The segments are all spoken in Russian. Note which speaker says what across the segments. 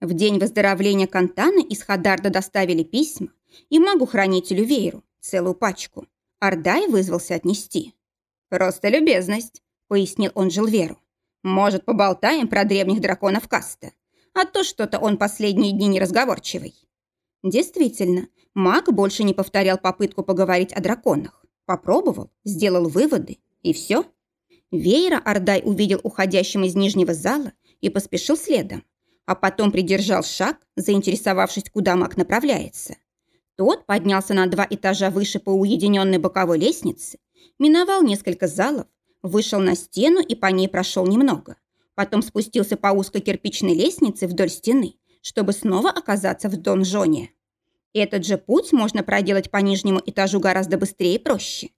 Speaker 1: В день выздоровления Кантана из Хадарда доставили письма и магу-хранителю Вейру, целую пачку. Ардай вызвался отнести. «Просто любезность», — пояснил он Жилверу. «Может, поболтаем про древних драконов Каста? А то что-то он последние дни неразговорчивый». Действительно, маг больше не повторял попытку поговорить о драконах. Попробовал, сделал выводы, и все. Веера Ардай увидел уходящим из нижнего зала и поспешил следом, а потом придержал шаг, заинтересовавшись, куда маг направляется. Тот поднялся на два этажа выше по уединенной боковой лестнице, миновал несколько залов, вышел на стену и по ней прошел немного. Потом спустился по узкой кирпичной лестнице вдоль стены, чтобы снова оказаться в донжоне. Этот же путь можно проделать по нижнему этажу гораздо быстрее и проще.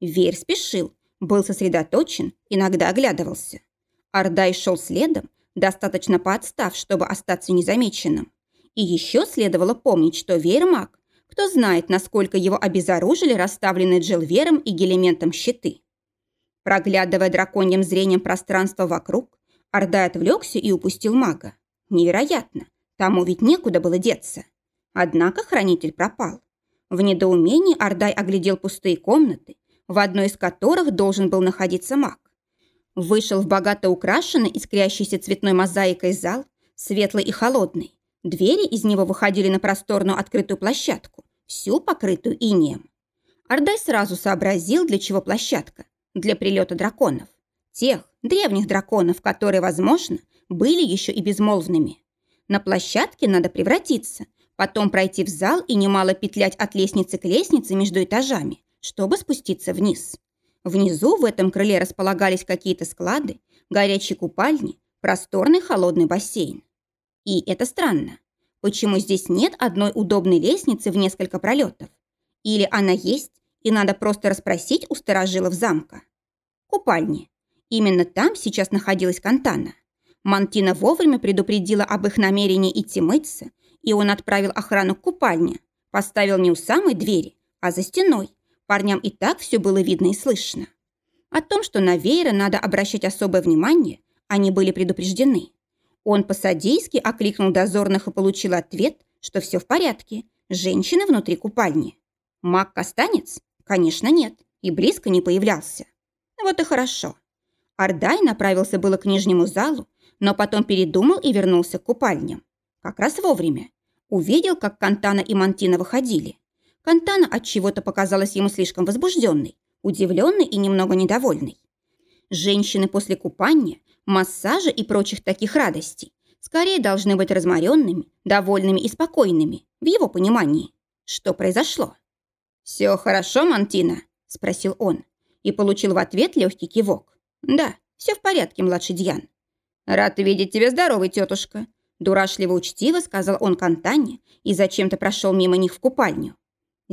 Speaker 1: Верь спешил, был сосредоточен, иногда оглядывался. Ардай шел следом, достаточно поотстав, чтобы остаться незамеченным. И еще следовало помнить, что Вейр маг, кто знает, насколько его обезоружили расставленные Джилвером и Гелементом щиты. Проглядывая драконьим зрением пространство вокруг, Ардай отвлекся и упустил мага. Невероятно, тому ведь некуда было деться. Однако хранитель пропал. В недоумении Ардай оглядел пустые комнаты, в одной из которых должен был находиться маг. Вышел в богато украшенный искрящийся цветной мозаикой зал, светлый и холодный. Двери из него выходили на просторную открытую площадку, всю покрытую инеем. Ардай сразу сообразил, для чего площадка. Для прилета драконов. Тех древних драконов, которые, возможно, были еще и безмолвными. На площадке надо превратиться, потом пройти в зал и немало петлять от лестницы к лестнице между этажами, чтобы спуститься вниз. Внизу в этом крыле располагались какие-то склады, горячие купальни, просторный холодный бассейн. И это странно. Почему здесь нет одной удобной лестницы в несколько пролетов? Или она есть, и надо просто расспросить у сторожилов замка? Купальни. Именно там сейчас находилась Кантана. Мантина вовремя предупредила об их намерении идти мыться, и он отправил охрану к купальне. Поставил не у самой двери, а за стеной. Парням и так все было видно и слышно. О том, что на веера надо обращать особое внимание, они были предупреждены. Он по-садейски окликнул дозорных и получил ответ, что все в порядке. Женщина внутри купальни. Маг Костанец? Конечно, нет. И близко не появлялся. Вот и хорошо. Ардай направился было к нижнему залу, но потом передумал и вернулся к купальням. Как раз вовремя. Увидел, как Кантана и Мантина выходили. Кантана от чего-то показалась ему слишком возбужденной, удивленной и немного недовольной. Женщины после купания массажа и прочих таких радостей скорее должны быть разморенными, довольными и спокойными, в его понимании. Что произошло? «Все хорошо, Мантина?» – спросил он. И получил в ответ легкий кивок. «Да, все в порядке, младший Дьян». «Рад видеть тебя здоровой, тетушка», – дурашливо-учтиво сказал он Кантане и зачем-то прошел мимо них в купальню.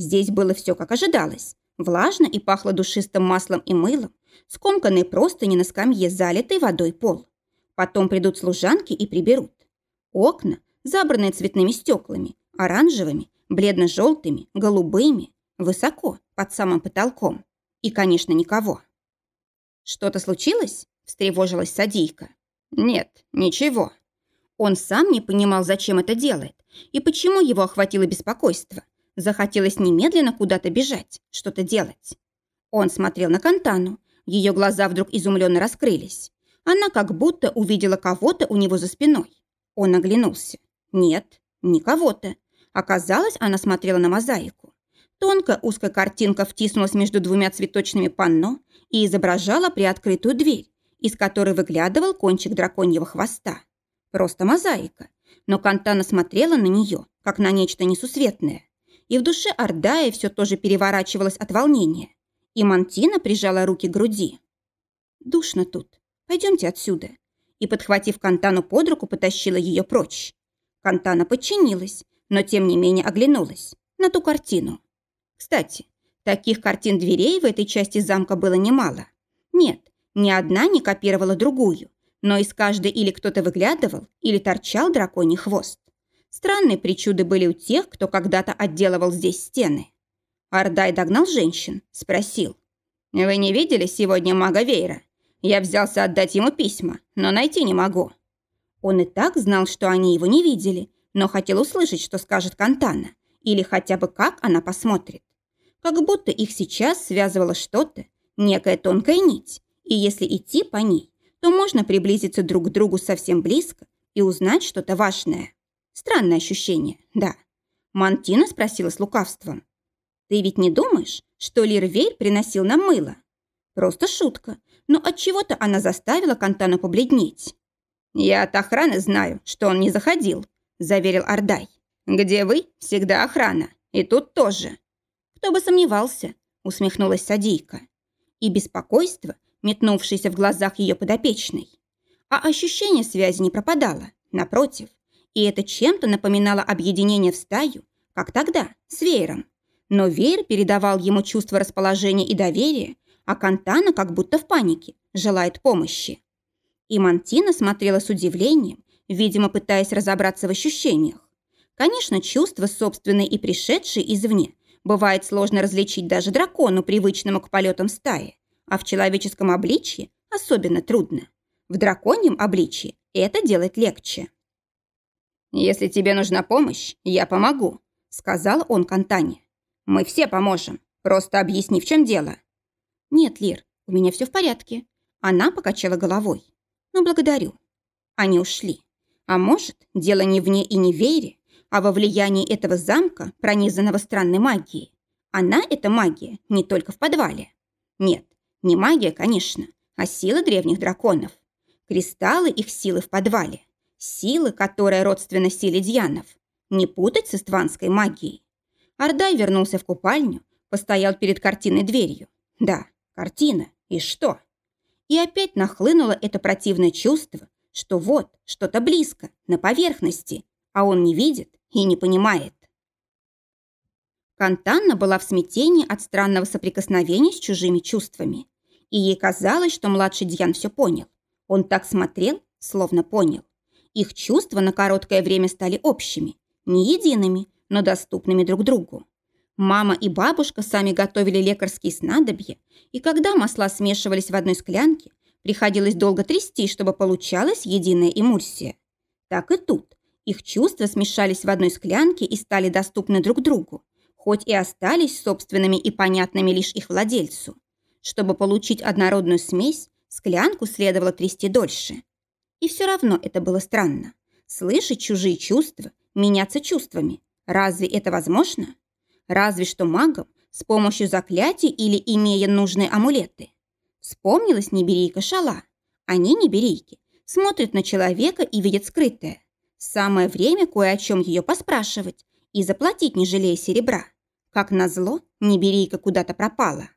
Speaker 1: Здесь было все, как ожидалось. Влажно и пахло душистым маслом и мылом, скомканные простыни на скамье, залитой водой пол. Потом придут служанки и приберут. Окна, забранные цветными стеклами, оранжевыми, бледно-желтыми, голубыми, высоко, под самым потолком. И, конечно, никого. «Что-то случилось?» – встревожилась Садийка. «Нет, ничего». Он сам не понимал, зачем это делает, и почему его охватило беспокойство. Захотелось немедленно куда-то бежать, что-то делать. Он смотрел на Кантану, ее глаза вдруг изумленно раскрылись. Она как будто увидела кого-то у него за спиной. Он оглянулся. Нет, не кого-то. Оказалось, она смотрела на мозаику. Тонкая узкая картинка втиснулась между двумя цветочными панно и изображала приоткрытую дверь, из которой выглядывал кончик драконьего хвоста. Просто мозаика. Но Кантана смотрела на нее, как на нечто несусветное. И в душе Ордая все тоже переворачивалось от волнения. И Мантина прижала руки к груди. «Душно тут. Пойдемте отсюда». И, подхватив Кантану под руку, потащила ее прочь. Кантана подчинилась, но тем не менее оглянулась на ту картину. Кстати, таких картин дверей в этой части замка было немало. Нет, ни одна не копировала другую, но из каждой или кто-то выглядывал, или торчал драконий хвост. Странные причуды были у тех, кто когда-то отделывал здесь стены. Ардай догнал женщин, спросил. «Вы не видели сегодня мага Вейра? Я взялся отдать ему письма, но найти не могу». Он и так знал, что они его не видели, но хотел услышать, что скажет Кантана, или хотя бы как она посмотрит. Как будто их сейчас связывало что-то, некая тонкая нить, и если идти по ней, то можно приблизиться друг к другу совсем близко и узнать что-то важное. Странное ощущение, да. Мантина спросила с лукавством. «Ты ведь не думаешь, что Лирвейр приносил нам мыло?» Просто шутка, но от чего то она заставила Кантана побледнеть. «Я от охраны знаю, что он не заходил», – заверил Ардай. «Где вы? Всегда охрана. И тут тоже». «Кто бы сомневался», – усмехнулась Садийка. И беспокойство, метнувшееся в глазах ее подопечной. А ощущение связи не пропадало, напротив. И это чем-то напоминало объединение в стаю, как тогда, с веером. Но веер передавал ему чувство расположения и доверия, а Кантана как будто в панике, желает помощи. И Мантина смотрела с удивлением, видимо, пытаясь разобраться в ощущениях. Конечно, чувства собственные и пришедшие извне бывает сложно различить даже дракону, привычному к полетам стаи, а в человеческом обличье особенно трудно. В драконьем обличье это делать легче. «Если тебе нужна помощь, я помогу», — сказал он Кантане. «Мы все поможем. Просто объясни, в чем дело». «Нет, Лир, у меня все в порядке». Она покачала головой. «Но благодарю». Они ушли. А может, дело не в ней и не в Вере, а во влиянии этого замка, пронизанного странной магией. Она, эта магия, не только в подвале. Нет, не магия, конечно, а сила древних драконов. Кристаллы их силы в подвале. Силы, которая родственна силе дьянов. Не путать с истванской магией. Ардай вернулся в купальню, постоял перед картиной дверью. Да, картина. И что? И опять нахлынуло это противное чувство, что вот, что-то близко, на поверхности, а он не видит и не понимает. Кантанна была в смятении от странного соприкосновения с чужими чувствами. И ей казалось, что младший Дьян все понял. Он так смотрел, словно понял. Их чувства на короткое время стали общими, не едиными, но доступными друг другу. Мама и бабушка сами готовили лекарские снадобья, и когда масла смешивались в одной склянке, приходилось долго трясти, чтобы получалась единая эмульсия. Так и тут. Их чувства смешались в одной склянке и стали доступны друг другу, хоть и остались собственными и понятными лишь их владельцу. Чтобы получить однородную смесь, склянку следовало трясти дольше. И все равно это было странно. Слышать чужие чувства, меняться чувствами. Разве это возможно? Разве что магам с помощью заклятий или имея нужные амулеты. Вспомнилась неберейка Шала. Они, неберейки, смотрят на человека и видят скрытое. Самое время кое о чем ее поспрашивать и заплатить, не жалея серебра. Как назло, неберейка куда-то пропала.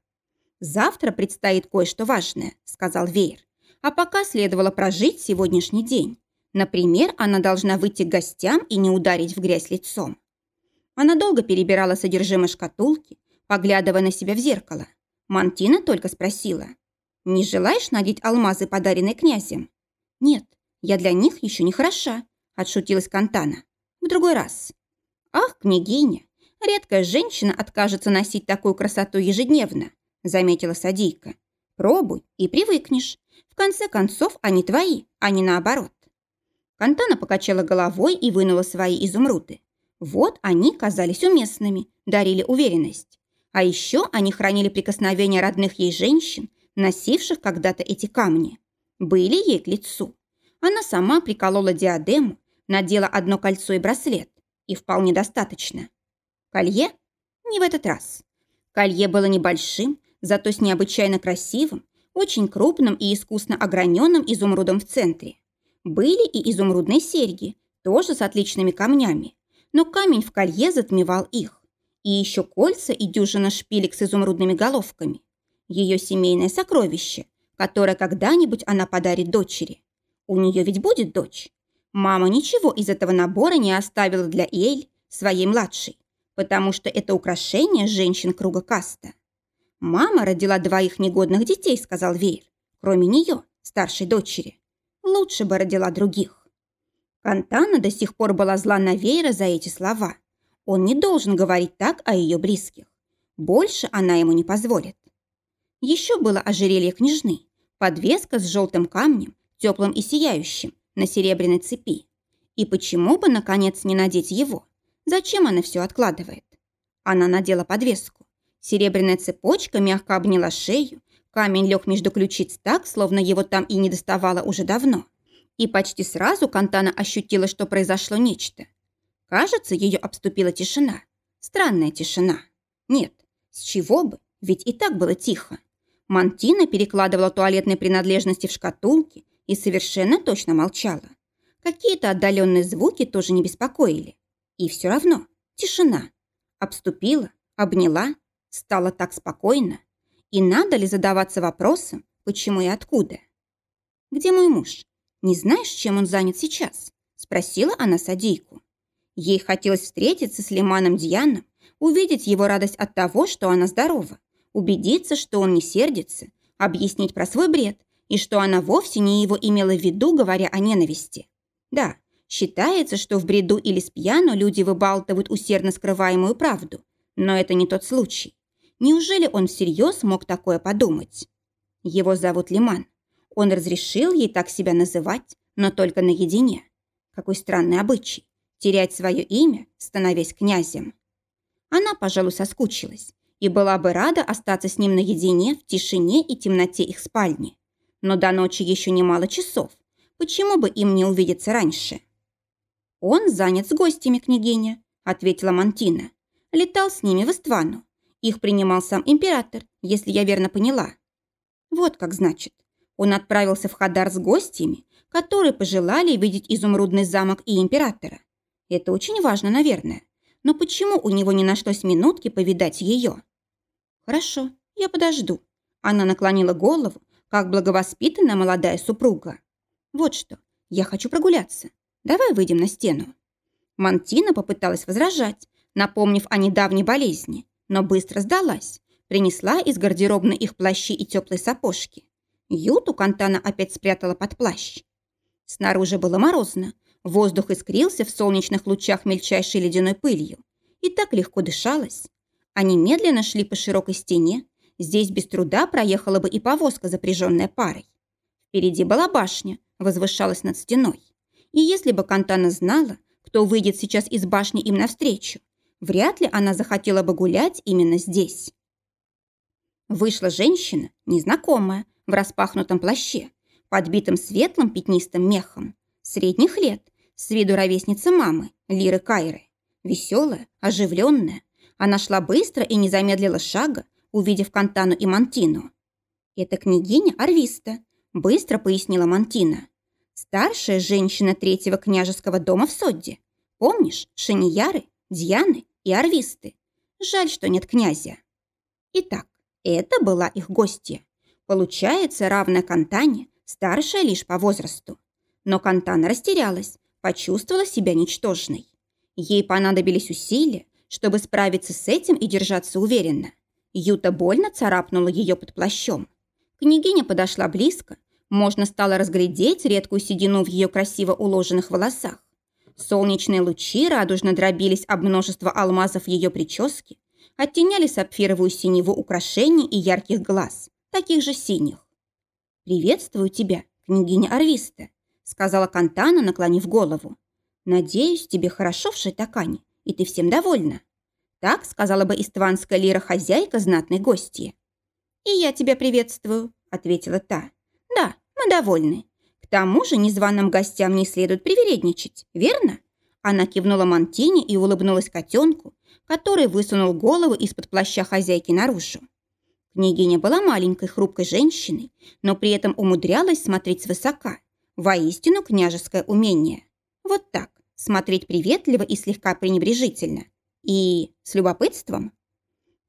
Speaker 1: «Завтра предстоит кое-что важное», — сказал Веер. «А пока следовало прожить сегодняшний день. Например, она должна выйти к гостям и не ударить в грязь лицом». Она долго перебирала содержимое шкатулки, поглядывая на себя в зеркало. Мантина только спросила. «Не желаешь надеть алмазы, подаренные князем?» «Нет, я для них еще не хороша», — отшутилась Кантана. «В другой раз». «Ах, княгиня, редкая женщина откажется носить такую красоту ежедневно заметила Садийка. «Пробуй и привыкнешь. В конце концов, они твои, а не наоборот». Кантана покачала головой и вынула свои изумруды. Вот они казались уместными, дарили уверенность. А еще они хранили прикосновения родных ей женщин, носивших когда-то эти камни. Были ей к лицу. Она сама приколола диадему, надела одно кольцо и браслет. И вполне достаточно. Колье? Не в этот раз. Колье было небольшим, зато с необычайно красивым, очень крупным и искусно ограненным изумрудом в центре. Были и изумрудные серьги, тоже с отличными камнями, но камень в колье затмевал их. И еще кольца и дюжина шпилек с изумрудными головками. Ее семейное сокровище, которое когда-нибудь она подарит дочери. У нее ведь будет дочь. Мама ничего из этого набора не оставила для Эль, своей младшей, потому что это украшение женщин круга каста. «Мама родила двоих негодных детей», — сказал Веер. «Кроме нее, старшей дочери. Лучше бы родила других». Кантана до сих пор была зла на Веера за эти слова. Он не должен говорить так о ее близких. Больше она ему не позволит. Еще было ожерелье княжны, подвеска с желтым камнем, теплым и сияющим, на серебряной цепи. И почему бы, наконец, не надеть его? Зачем она все откладывает? Она надела подвеску. Серебряная цепочка мягко обняла шею, камень лег между ключиц так, словно его там и не доставало уже давно. И почти сразу Кантана ощутила, что произошло нечто. Кажется, ее обступила тишина. Странная тишина. Нет, с чего бы, ведь и так было тихо. Мантина перекладывала туалетные принадлежности в шкатулки и совершенно точно молчала. Какие-то отдаленные звуки тоже не беспокоили. И все равно тишина. Обступила, обняла, стало так спокойно. И надо ли задаваться вопросом, почему и откуда? «Где мой муж? Не знаешь, чем он занят сейчас?» Спросила она Садийку. Ей хотелось встретиться с Лиманом Дьяном, увидеть его радость от того, что она здорова, убедиться, что он не сердится, объяснить про свой бред и что она вовсе не его имела в виду, говоря о ненависти. Да, считается, что в бреду или с пьяну люди выбалтывают усердно скрываемую правду, но это не тот случай. Неужели он всерьез мог такое подумать? Его зовут Лиман. Он разрешил ей так себя называть, но только наедине. Какой странный обычай терять свое имя, становясь князем. Она, пожалуй, соскучилась и была бы рада остаться с ним наедине в тишине и темноте их спальни. Но до ночи еще немало часов. Почему бы им не увидеться раньше? «Он занят с гостями, княгиня», — ответила Мантина. «Летал с ними в Иствану. Их принимал сам император, если я верно поняла». «Вот как значит. Он отправился в Хадар с гостями, которые пожелали видеть изумрудный замок и императора. Это очень важно, наверное. Но почему у него не нашлось минутки повидать ее? Хорошо, я подожду. Она наклонила голову, как благовоспитанная молодая супруга. Вот что, я хочу прогуляться. Давай выйдем на стену. Мантина попыталась возражать, напомнив о недавней болезни, но быстро сдалась. Принесла из гардеробной их плащи и теплые сапожки. Юту Кантана опять спрятала под плащ. Снаружи было морозно, Воздух искрился в солнечных лучах мельчайшей ледяной пылью. И так легко дышалось. Они медленно шли по широкой стене. Здесь без труда проехала бы и повозка, запряженная парой. Впереди была башня, возвышалась над стеной. И если бы Кантана знала, кто выйдет сейчас из башни им навстречу, вряд ли она захотела бы гулять именно здесь. Вышла женщина, незнакомая, в распахнутом плаще, подбитым светлым пятнистым мехом, средних лет, с виду ровесница мамы, Лиры Кайры. Веселая, оживленная. Она шла быстро и не замедлила шага, увидев Кантану и Мантину. «Это княгиня Арвиста», – быстро пояснила Мантина. «Старшая женщина третьего княжеского дома в Содде. Помнишь, Шанияры, Дьяны и Арвисты? Жаль, что нет князя». Итак, это была их гостья. Получается, равная Кантане, старшая лишь по возрасту. Но Кантана растерялась, почувствовала себя ничтожной. Ей понадобились усилия, чтобы справиться с этим и держаться уверенно. Юта больно царапнула ее под плащом. Княгиня подошла близко. Можно стало разглядеть редкую седину в ее красиво уложенных волосах. Солнечные лучи радужно дробились об множество алмазов ее прически, оттеняли сапфировую синеву украшений и ярких глаз, таких же синих. «Приветствую тебя, княгиня Арвиста», сказала Кантана, наклонив голову. «Надеюсь, тебе хорошо в Шайтакане, и ты всем довольна». Так сказала бы истванская лира-хозяйка знатной гости. «И я тебя приветствую», — ответила та. «Да, мы довольны. Тому же незваным гостям не следует привередничать, верно?» Она кивнула Мантине и улыбнулась котенку, который высунул голову из-под плаща хозяйки наружу. Княгиня была маленькой хрупкой женщиной, но при этом умудрялась смотреть свысока Воистину княжеское умение. Вот так, смотреть приветливо и слегка пренебрежительно. И с любопытством.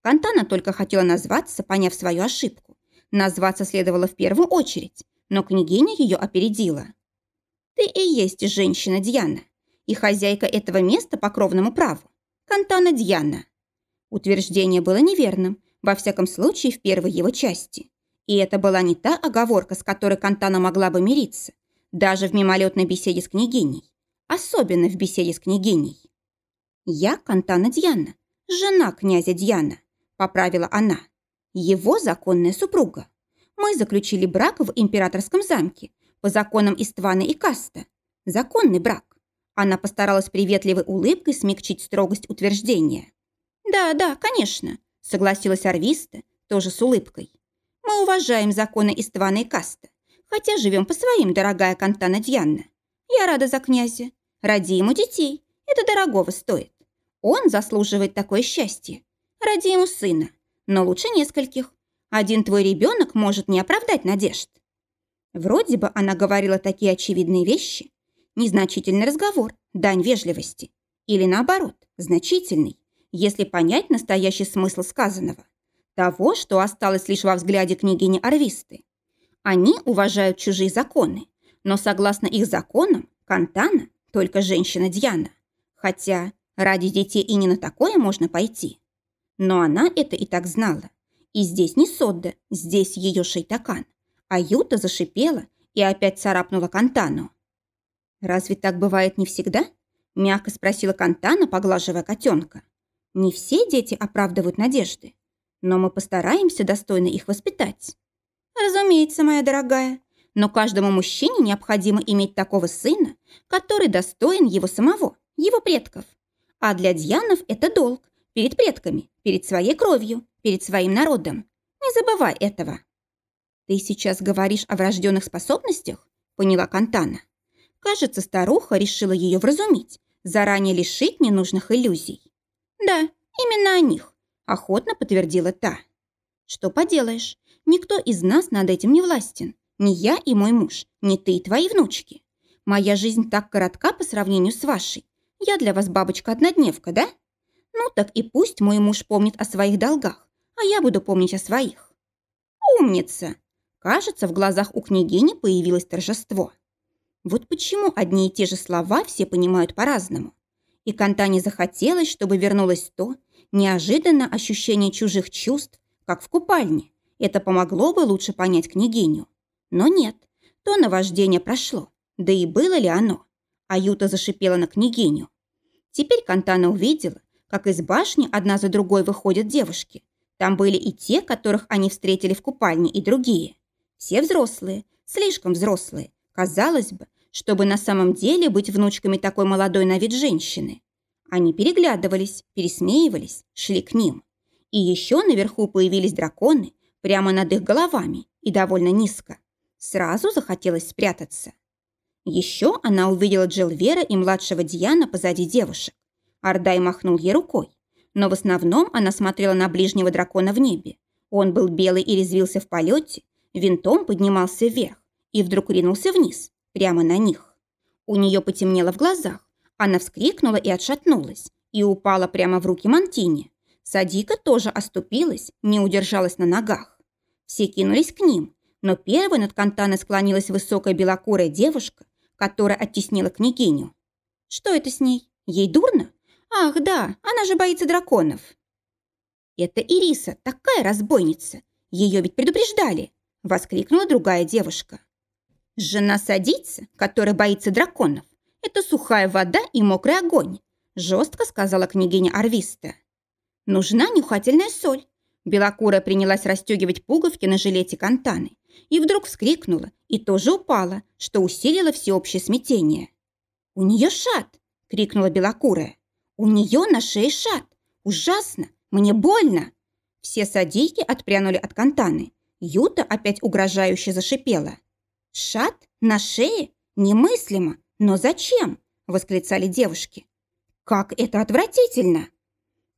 Speaker 1: Кантана только хотела назваться, поняв свою ошибку. Назваться следовало в первую очередь, но княгиня ее опередила. «Ты и есть женщина Диана, и хозяйка этого места по кровному праву. Кантана Диана». Утверждение было неверным, во всяком случае в первой его части. И это была не та оговорка, с которой Кантана могла бы мириться, даже в мимолетной беседе с княгиней. Особенно в беседе с княгиней. «Я Кантана Дьяна, жена князя Дьяна», – поправила она. «Его законная супруга. Мы заключили брак в императорском замке по законам Иствана и Каста. Законный брак. Она постаралась приветливой улыбкой смягчить строгость утверждения. «Да, да, конечно», — согласилась Арвиста, тоже с улыбкой. «Мы уважаем законы Иствана и Каста, хотя живем по своим, дорогая Кантана Дьянна. Я рада за князя. Ради ему детей. Это дорогого стоит. Он заслуживает такое счастье. Ради ему сына. Но лучше нескольких. Один твой ребенок может не оправдать надежд». Вроде бы она говорила такие очевидные вещи. Незначительный разговор, дань вежливости. Или наоборот, значительный, если понять настоящий смысл сказанного. Того, что осталось лишь во взгляде княгини Арвисты. Они уважают чужие законы, но согласно их законам, Кантана – только женщина Дьяна. Хотя ради детей и не на такое можно пойти. Но она это и так знала. И здесь не Содда, здесь ее шейтакан. А Юта зашипела и опять царапнула Кантану. «Разве так бывает не всегда?» – мягко спросила Кантана, поглаживая котенка. «Не все дети оправдывают надежды, но мы постараемся достойно их воспитать». «Разумеется, моя дорогая, но каждому мужчине необходимо иметь такого сына, который достоин его самого, его предков. А для Дьянов это долг перед предками, перед своей кровью, перед своим народом. Не забывай этого». «Ты сейчас говоришь о врожденных способностях?» – поняла Кантана. Кажется, старуха решила ее вразумить, заранее лишить ненужных иллюзий. «Да, именно о них», – охотно подтвердила та. «Что поделаешь, никто из нас над этим не властен. Ни я и мой муж, ни ты и твои внучки. Моя жизнь так коротка по сравнению с вашей. Я для вас бабочка-однодневка, да? Ну так и пусть мой муж помнит о своих долгах, а я буду помнить о своих». «Умница!» Кажется, в глазах у княгини появилось торжество. Вот почему одни и те же слова все понимают по-разному. И Кантане захотелось, чтобы вернулось то неожиданное ощущение чужих чувств, как в купальне. Это помогло бы лучше понять княгиню. Но нет, то наваждение прошло. Да и было ли оно? Аюта зашипела на княгиню. Теперь Кантана увидела, как из башни одна за другой выходят девушки. Там были и те, которых они встретили в купальне, и другие. Все взрослые, слишком взрослые. Казалось бы, чтобы на самом деле быть внучками такой молодой на вид женщины. Они переглядывались, пересмеивались, шли к ним. И еще наверху появились драконы прямо над их головами и довольно низко. Сразу захотелось спрятаться. Еще она увидела Джилвера и младшего Диана позади девушек. Ардай махнул ей рукой. Но в основном она смотрела на ближнего дракона в небе. Он был белый и резвился в полете, винтом поднимался вверх и вдруг ринулся вниз, прямо на них. У нее потемнело в глазах. Она вскрикнула и отшатнулась, и упала прямо в руки Мантине. Садика тоже оступилась, не удержалась на ногах. Все кинулись к ним, но первой над Кантаной склонилась высокая белокурая девушка, которая оттеснила княгиню. Что это с ней? Ей дурно? Ах, да, она же боится драконов. Это Ириса, такая разбойница. Ее ведь предупреждали воскликнула другая девушка. «Жена садится, которая боится драконов. Это сухая вода и мокрый огонь», жестко сказала княгиня Арвиста. «Нужна нюхательная соль». Белокурая принялась расстегивать пуговки на жилете Кантаны и вдруг вскрикнула и тоже упала, что усилило всеобщее смятение. «У нее шат!» — крикнула Белокурая. «У нее на шее шат! Ужасно! Мне больно!» Все садейки отпрянули от Кантаны Юта опять угрожающе зашипела. «Шат? На шее? Немыслимо! Но зачем?» – восклицали девушки. «Как это отвратительно!»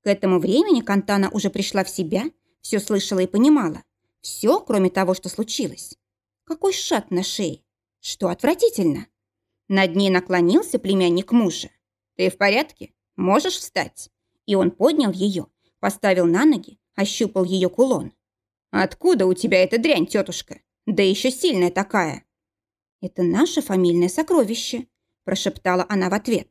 Speaker 1: К этому времени Кантана уже пришла в себя, все слышала и понимала. Все, кроме того, что случилось. Какой шат на шее? Что отвратительно? Над ней наклонился племянник мужа. «Ты в порядке? Можешь встать?» И он поднял ее, поставил на ноги, ощупал ее кулон. «Откуда у тебя эта дрянь, тетушка? Да еще сильная такая!» «Это наше фамильное сокровище», – прошептала она в ответ.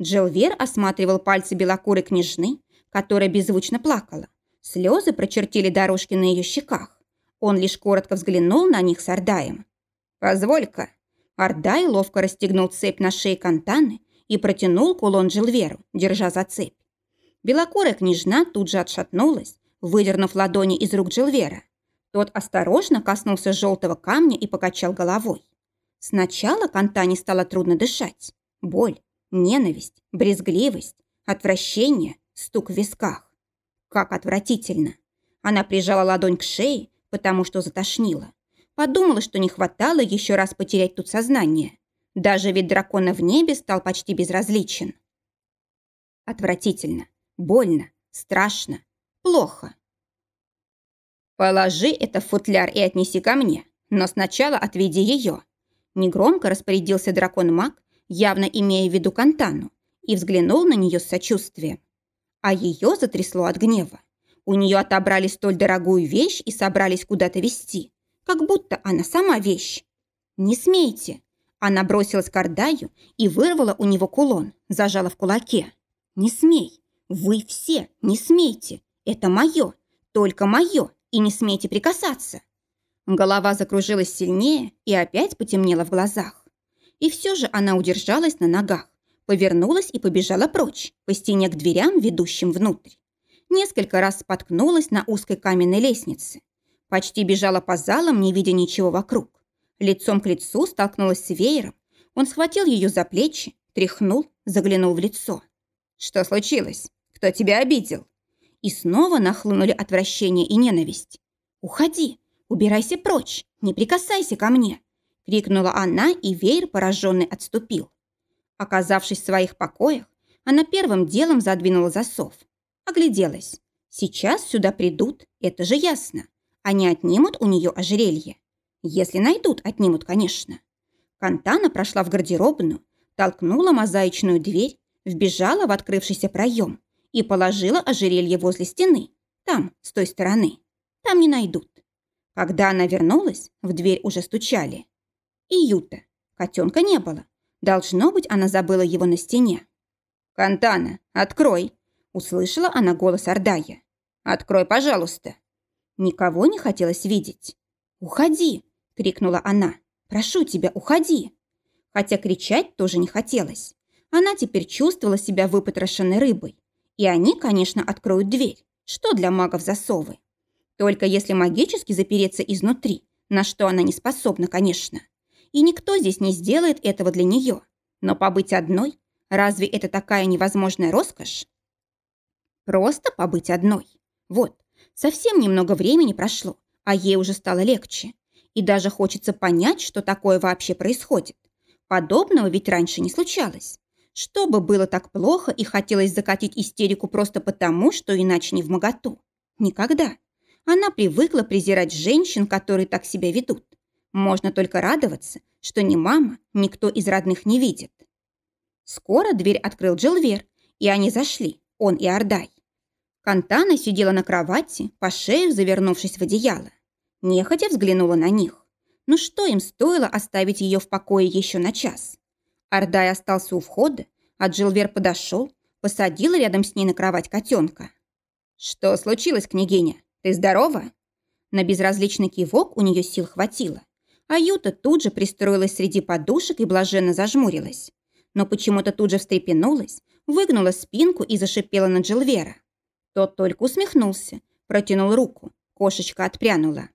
Speaker 1: Джилвер осматривал пальцы белокурой княжны, которая беззвучно плакала. Слезы прочертили дорожки на ее щеках. Он лишь коротко взглянул на них с Ардаем. «Позволь-ка». Ардай ловко расстегнул цепь на шее Кантаны и протянул кулон Джилверу, держа за цепь. Белокурая княжна тут же отшатнулась, выдернув ладони из рук Джилвера. Тот осторожно коснулся желтого камня и покачал головой. Сначала Кантане стало трудно дышать. Боль, ненависть, брезгливость, отвращение, стук в висках. Как отвратительно. Она прижала ладонь к шее, потому что затошнила. Подумала, что не хватало еще раз потерять тут сознание. Даже вид дракона в небе стал почти безразличен. Отвратительно, больно, страшно, плохо. «Положи это в футляр и отнеси ко мне, но сначала отведи ее», Негромко распорядился дракон-маг, явно имея в виду Кантану, и взглянул на нее с сочувствием. А ее затрясло от гнева. У нее отобрали столь дорогую вещь и собрались куда-то везти, как будто она сама вещь. «Не смейте!» Она бросилась к Ардаю и вырвала у него кулон, зажала в кулаке. «Не смей! Вы все не смейте! Это мое! Только мое! И не смейте прикасаться!» Голова закружилась сильнее и опять потемнела в глазах. И все же она удержалась на ногах, повернулась и побежала прочь, по стене к дверям, ведущим внутрь. Несколько раз споткнулась на узкой каменной лестнице. Почти бежала по залам, не видя ничего вокруг. Лицом к лицу столкнулась с веером. Он схватил ее за плечи, тряхнул, заглянул в лицо. «Что случилось? Кто тебя обидел?» И снова нахлынули отвращение и ненависть. «Уходи! «Убирайся прочь! Не прикасайся ко мне!» — крикнула она, и веер пораженный отступил. Оказавшись в своих покоях, она первым делом задвинула засов. Огляделась. Сейчас сюда придут, это же ясно. Они отнимут у нее ожерелье. Если найдут, отнимут, конечно. Кантана прошла в гардеробную, толкнула мозаичную дверь, вбежала в открывшийся проем и положила ожерелье возле стены, там, с той стороны. Там не найдут. Когда она вернулась, в дверь уже стучали. И Юта. Котенка не было. Должно быть, она забыла его на стене. «Кантана, открой!» Услышала она голос Ордая. «Открой, пожалуйста!» Никого не хотелось видеть. «Уходи!» — крикнула она. «Прошу тебя, уходи!» Хотя кричать тоже не хотелось. Она теперь чувствовала себя выпотрошенной рыбой. И они, конечно, откроют дверь. Что для магов засовы? Только если магически запереться изнутри, на что она не способна, конечно. И никто здесь не сделает этого для нее. Но побыть одной, разве это такая невозможная роскошь? Просто побыть одной. Вот, совсем немного времени прошло, а ей уже стало легче. И даже хочется понять, что такое вообще происходит. Подобного ведь раньше не случалось. Чтобы было так плохо и хотелось закатить истерику просто потому, что иначе не в моготу. Никогда. Она привыкла презирать женщин, которые так себя ведут. Можно только радоваться, что ни мама, никто из родных не видит. Скоро дверь открыл Джилвер, и они зашли, он и Ордай. Кантана сидела на кровати, по шею завернувшись в одеяло. Нехотя взглянула на них. Ну что им стоило оставить ее в покое еще на час? Ордай остался у входа, а Джилвер подошел, посадила рядом с ней на кровать котенка. «Что случилось, княгиня?» «Ты здорова?» На безразличный кивок у нее сил хватило. А Юта тут же пристроилась среди подушек и блаженно зажмурилась. Но почему-то тут же встрепенулась, выгнула спинку и зашипела на Джилвера. Тот только усмехнулся, протянул руку. Кошечка отпрянула.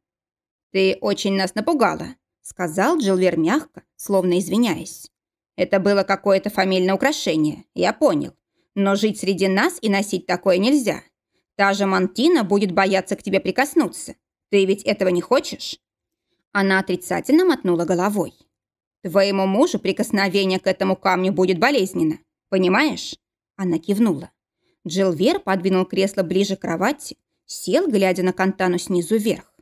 Speaker 1: «Ты очень нас напугала», — сказал Джилвер мягко, словно извиняясь. «Это было какое-то фамильное украшение, я понял. Но жить среди нас и носить такое нельзя. Та же Мантина будет бояться к тебе прикоснуться. Ты ведь этого не хочешь?» Она отрицательно мотнула головой. «Твоему мужу прикосновение к этому камню будет болезненно. Понимаешь?» Она кивнула. Джилвер подвинул кресло ближе к кровати, сел, глядя на Кантану снизу вверх.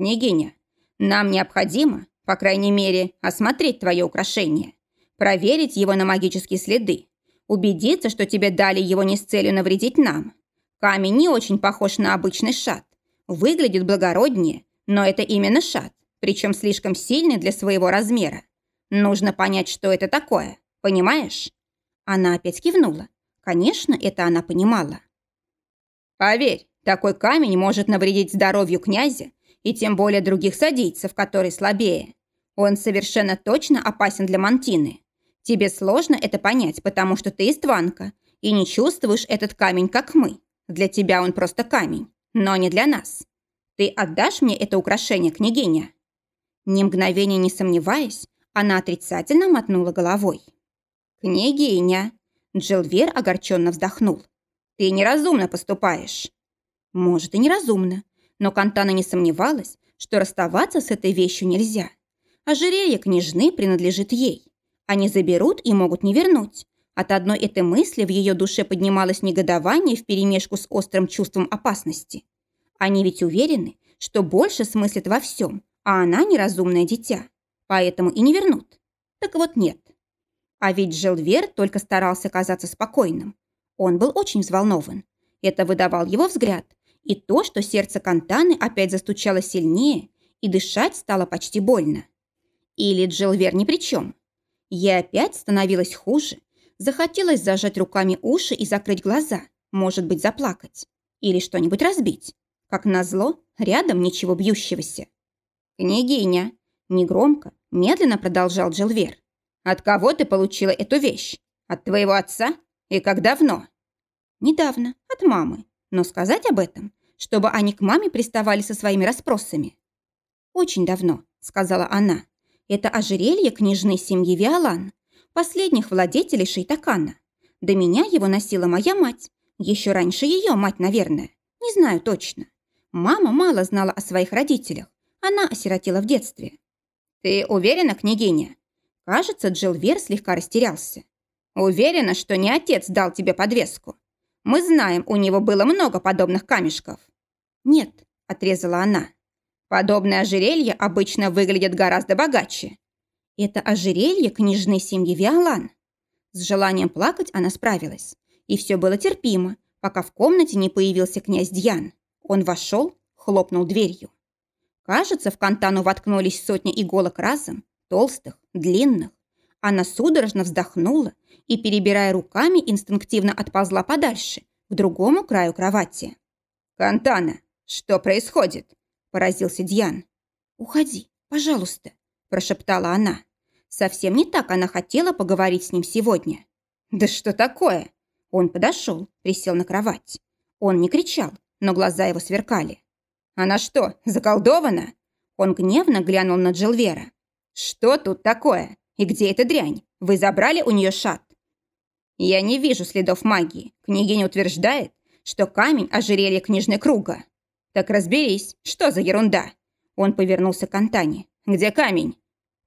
Speaker 1: «Княгиня, нам необходимо, по крайней мере, осмотреть твое украшение, проверить его на магические следы, убедиться, что тебе дали его не с целью навредить нам. Камень не очень похож на обычный шат. Выглядит благороднее, но это именно шат, причем слишком сильный для своего размера. Нужно понять, что это такое, понимаешь? Она опять кивнула. Конечно, это она понимала. Поверь, такой камень может навредить здоровью князя и тем более других садийцев, которые слабее. Он совершенно точно опасен для Мантины. Тебе сложно это понять, потому что ты истванка и не чувствуешь этот камень, как мы. Для тебя он просто камень, но не для нас. Ты отдашь мне это украшение, княгиня?» Ни мгновения не сомневаясь, Она отрицательно мотнула головой. «Княгиня!» Джилвер огорченно вздохнул. «Ты неразумно поступаешь». «Может, и неразумно, но Кантана не сомневалась, что расставаться с этой вещью нельзя. Ожерелье княжны принадлежит ей. Они заберут и могут не вернуть. От одной этой мысли в ее душе поднималось негодование вперемешку с острым чувством опасности. Они ведь уверены, что больше смыслят во всем, а она неразумное дитя. Поэтому и не вернут. Так вот нет. А ведь Желвер только старался казаться спокойным. Он был очень взволнован. Это выдавал его взгляд. И то, что сердце Кантаны опять застучало сильнее, и дышать стало почти больно. Или Джилвер ни при чем. Ей опять становилось хуже. Захотелось зажать руками уши и закрыть глаза. Может быть, заплакать. Или что-нибудь разбить. Как назло, рядом ничего бьющегося. «Княгиня!» Негромко, медленно продолжал Джилвер. «От кого ты получила эту вещь? От твоего отца? И как давно?» «Недавно, от мамы. Но сказать об этом, чтобы они к маме приставали со своими расспросами?» «Очень давно», — сказала она. Это ожерелье княжны семьи Виолан, последних владетелей Шейтакана. До меня его носила моя мать. Еще раньше ее мать, наверное. Не знаю точно. Мама мало знала о своих родителях. Она осиротела в детстве. «Ты уверена, княгиня?» Кажется, Джилвер слегка растерялся. «Уверена, что не отец дал тебе подвеску. Мы знаем, у него было много подобных камешков». «Нет», — отрезала она. Подобные ожерелья обычно выглядят гораздо богаче. Это ожерелье княжны семьи Виолан. С желанием плакать она справилась. И все было терпимо, пока в комнате не появился князь Дьян. Он вошел, хлопнул дверью. Кажется, в кантану воткнулись сотни иголок разом, толстых, длинных. Она судорожно вздохнула и, перебирая руками, инстинктивно отползла подальше, к другому краю кровати. «Кантана, что происходит?» – поразился Дьян. «Уходи, пожалуйста», – прошептала она. Совсем не так она хотела поговорить с ним сегодня. «Да что такое?» Он подошел, присел на кровать. Он не кричал, но глаза его сверкали. «Она что, заколдована?» Он гневно глянул на Джилвера. «Что тут такое? И где эта дрянь? Вы забрали у нее шат?» «Я не вижу следов магии. Княгиня утверждает, что камень – ожерелье книжной круга. «Так разберись, что за ерунда?» Он повернулся к Антане. «Где камень?»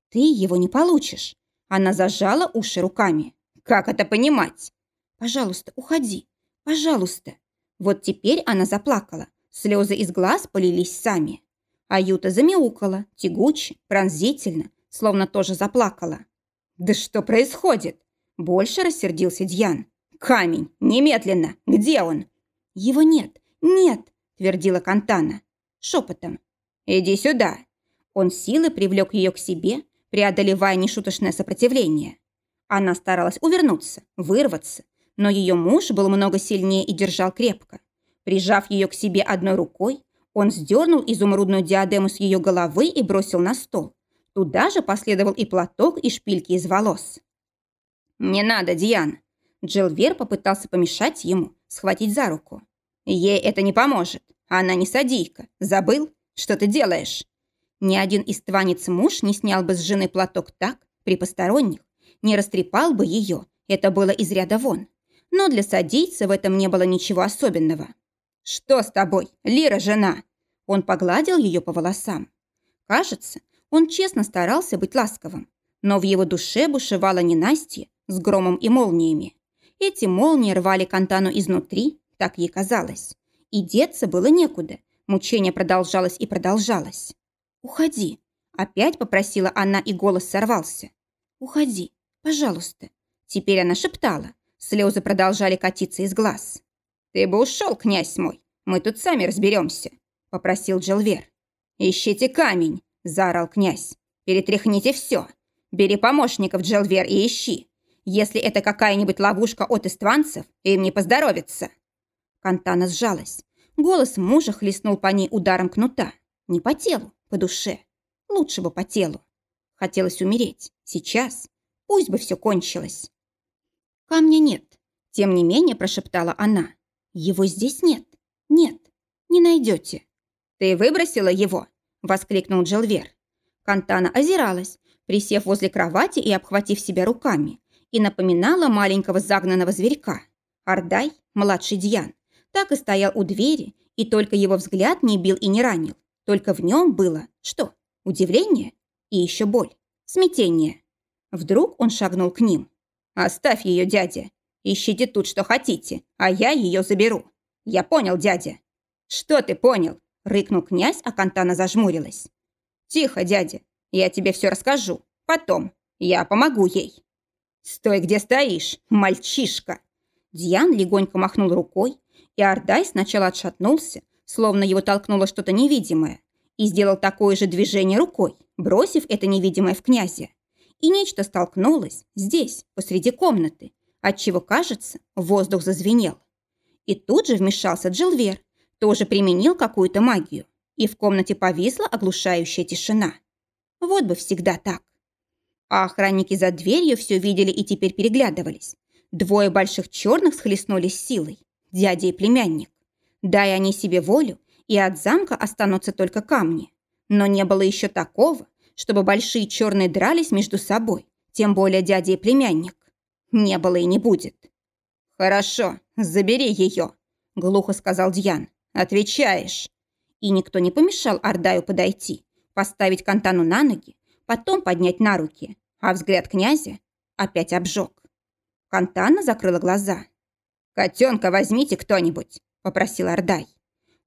Speaker 1: «Ты его не получишь». Она зажала уши руками. «Как это понимать?» «Пожалуйста, уходи. Пожалуйста». Вот теперь она заплакала. Слезы из глаз полились сами. А Юта замяукала, тягуче, пронзительно, словно тоже заплакала. «Да что происходит?» Больше рассердился Дьян. «Камень! Немедленно! Где он?» «Его нет! Нет!» твердила Кантана. Шепотом. «Иди сюда!» Он силой привлек ее к себе, преодолевая нешуточное сопротивление. Она старалась увернуться, вырваться, но ее муж был много сильнее и держал крепко. Прижав ее к себе одной рукой, он сдернул изумрудную диадему с ее головы и бросил на стол. Туда же последовал и платок, и шпильки из волос. «Не надо, Диан!» Джилвер попытался помешать ему, схватить за руку. «Ей это не поможет. Она не садийка. Забыл? Что ты делаешь? Ни один истванец муж не снял бы с жены платок так, при посторонних, не растрепал бы ее. Это было из ряда вон. Но для садийца в этом не было ничего особенного. «Что с тобой, Лира, жена?» Он погладил ее по волосам. Кажется, он честно старался быть ласковым, но в его душе бушевало ненастье с громом и молниями. Эти молнии рвали Кантану изнутри, так ей казалось. И деться было некуда. Мучение продолжалось и продолжалось. «Уходи!» Опять попросила она, и голос сорвался. «Уходи, пожалуйста!» Теперь она шептала. Слезы продолжали катиться из глаз. «Ты бы ушел, князь мой! Мы тут сами разберемся!» Попросил Джилвер. «Ищите камень!» Заорал князь. «Перетряхните все! Бери помощников, Джилвер, и ищи! Если это какая-нибудь ловушка от истванцев, им не поздоровится!» Кантана сжалась. Голос мужа хлестнул по ней ударом кнута. Не по телу, по душе. Лучше бы по телу. Хотелось умереть. Сейчас. Пусть бы все кончилось. Камня нет. Тем не менее прошептала она. Его здесь нет. Нет. Не найдете. Ты выбросила его? Воскликнул Джилвер. Кантана озиралась. присев возле кровати и обхватив себя руками, и напоминала маленького загнанного зверька. Ардай, младший Дьян, так и стоял у двери, и только его взгляд не бил и не ранил. Только в нем было что? Удивление и еще боль, смятение. Вдруг он шагнул к ним. «Оставь ее, дядя. Ищите тут, что хотите, а я ее заберу. Я понял, дядя». «Что ты понял?» – рыкнул князь, а Кантана зажмурилась. «Тихо, дядя. Я тебе все расскажу. Потом. Я помогу ей». «Стой, где стоишь, мальчишка!» Дьян легонько махнул рукой, и Ардай сначала отшатнулся, словно его толкнуло что-то невидимое, и сделал такое же движение рукой, бросив это невидимое в князя. И нечто столкнулось здесь, посреди комнаты, отчего, кажется, воздух зазвенел. И тут же вмешался Джилвер, тоже применил какую-то магию, и в комнате повисла оглушающая тишина. Вот бы всегда так. А охранники за дверью все видели и теперь переглядывались. Двое больших черных схлестнулись силой, дядя и племянник. Дай они себе волю, и от замка останутся только камни. Но не было еще такого, чтобы большие черные дрались между собой, тем более дядя и племянник. Не было и не будет. «Хорошо, забери ее», — глухо сказал Дьян. «Отвечаешь». И никто не помешал Ардаю подойти, поставить Кантану на ноги, потом поднять на руки, а взгляд князя опять обжег. Кантана закрыла глаза. «Котенка возьмите кто-нибудь», — попросил Ардай.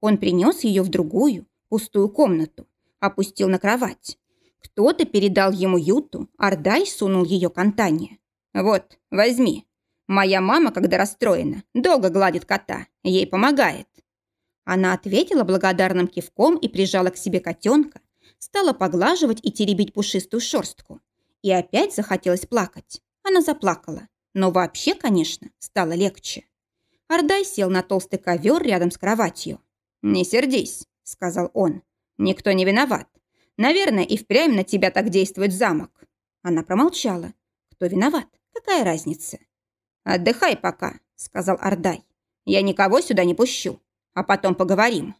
Speaker 1: Он принес ее в другую, пустую комнату, опустил на кровать. Кто-то передал ему юту, Ардай сунул ее Кантане. «Вот, возьми. Моя мама, когда расстроена, долго гладит кота, ей помогает». Она ответила благодарным кивком и прижала к себе котенка, стала поглаживать и теребить пушистую шерстку. И опять захотелось плакать. Она заплакала. Но вообще, конечно, стало легче. Ардай сел на толстый ковер рядом с кроватью. «Не сердись», — сказал он. «Никто не виноват. Наверное, и впрямь на тебя так действует замок». Она промолчала. «Кто виноват? Какая разница?» «Отдыхай пока», — сказал Ардай. «Я никого сюда не пущу, а потом поговорим».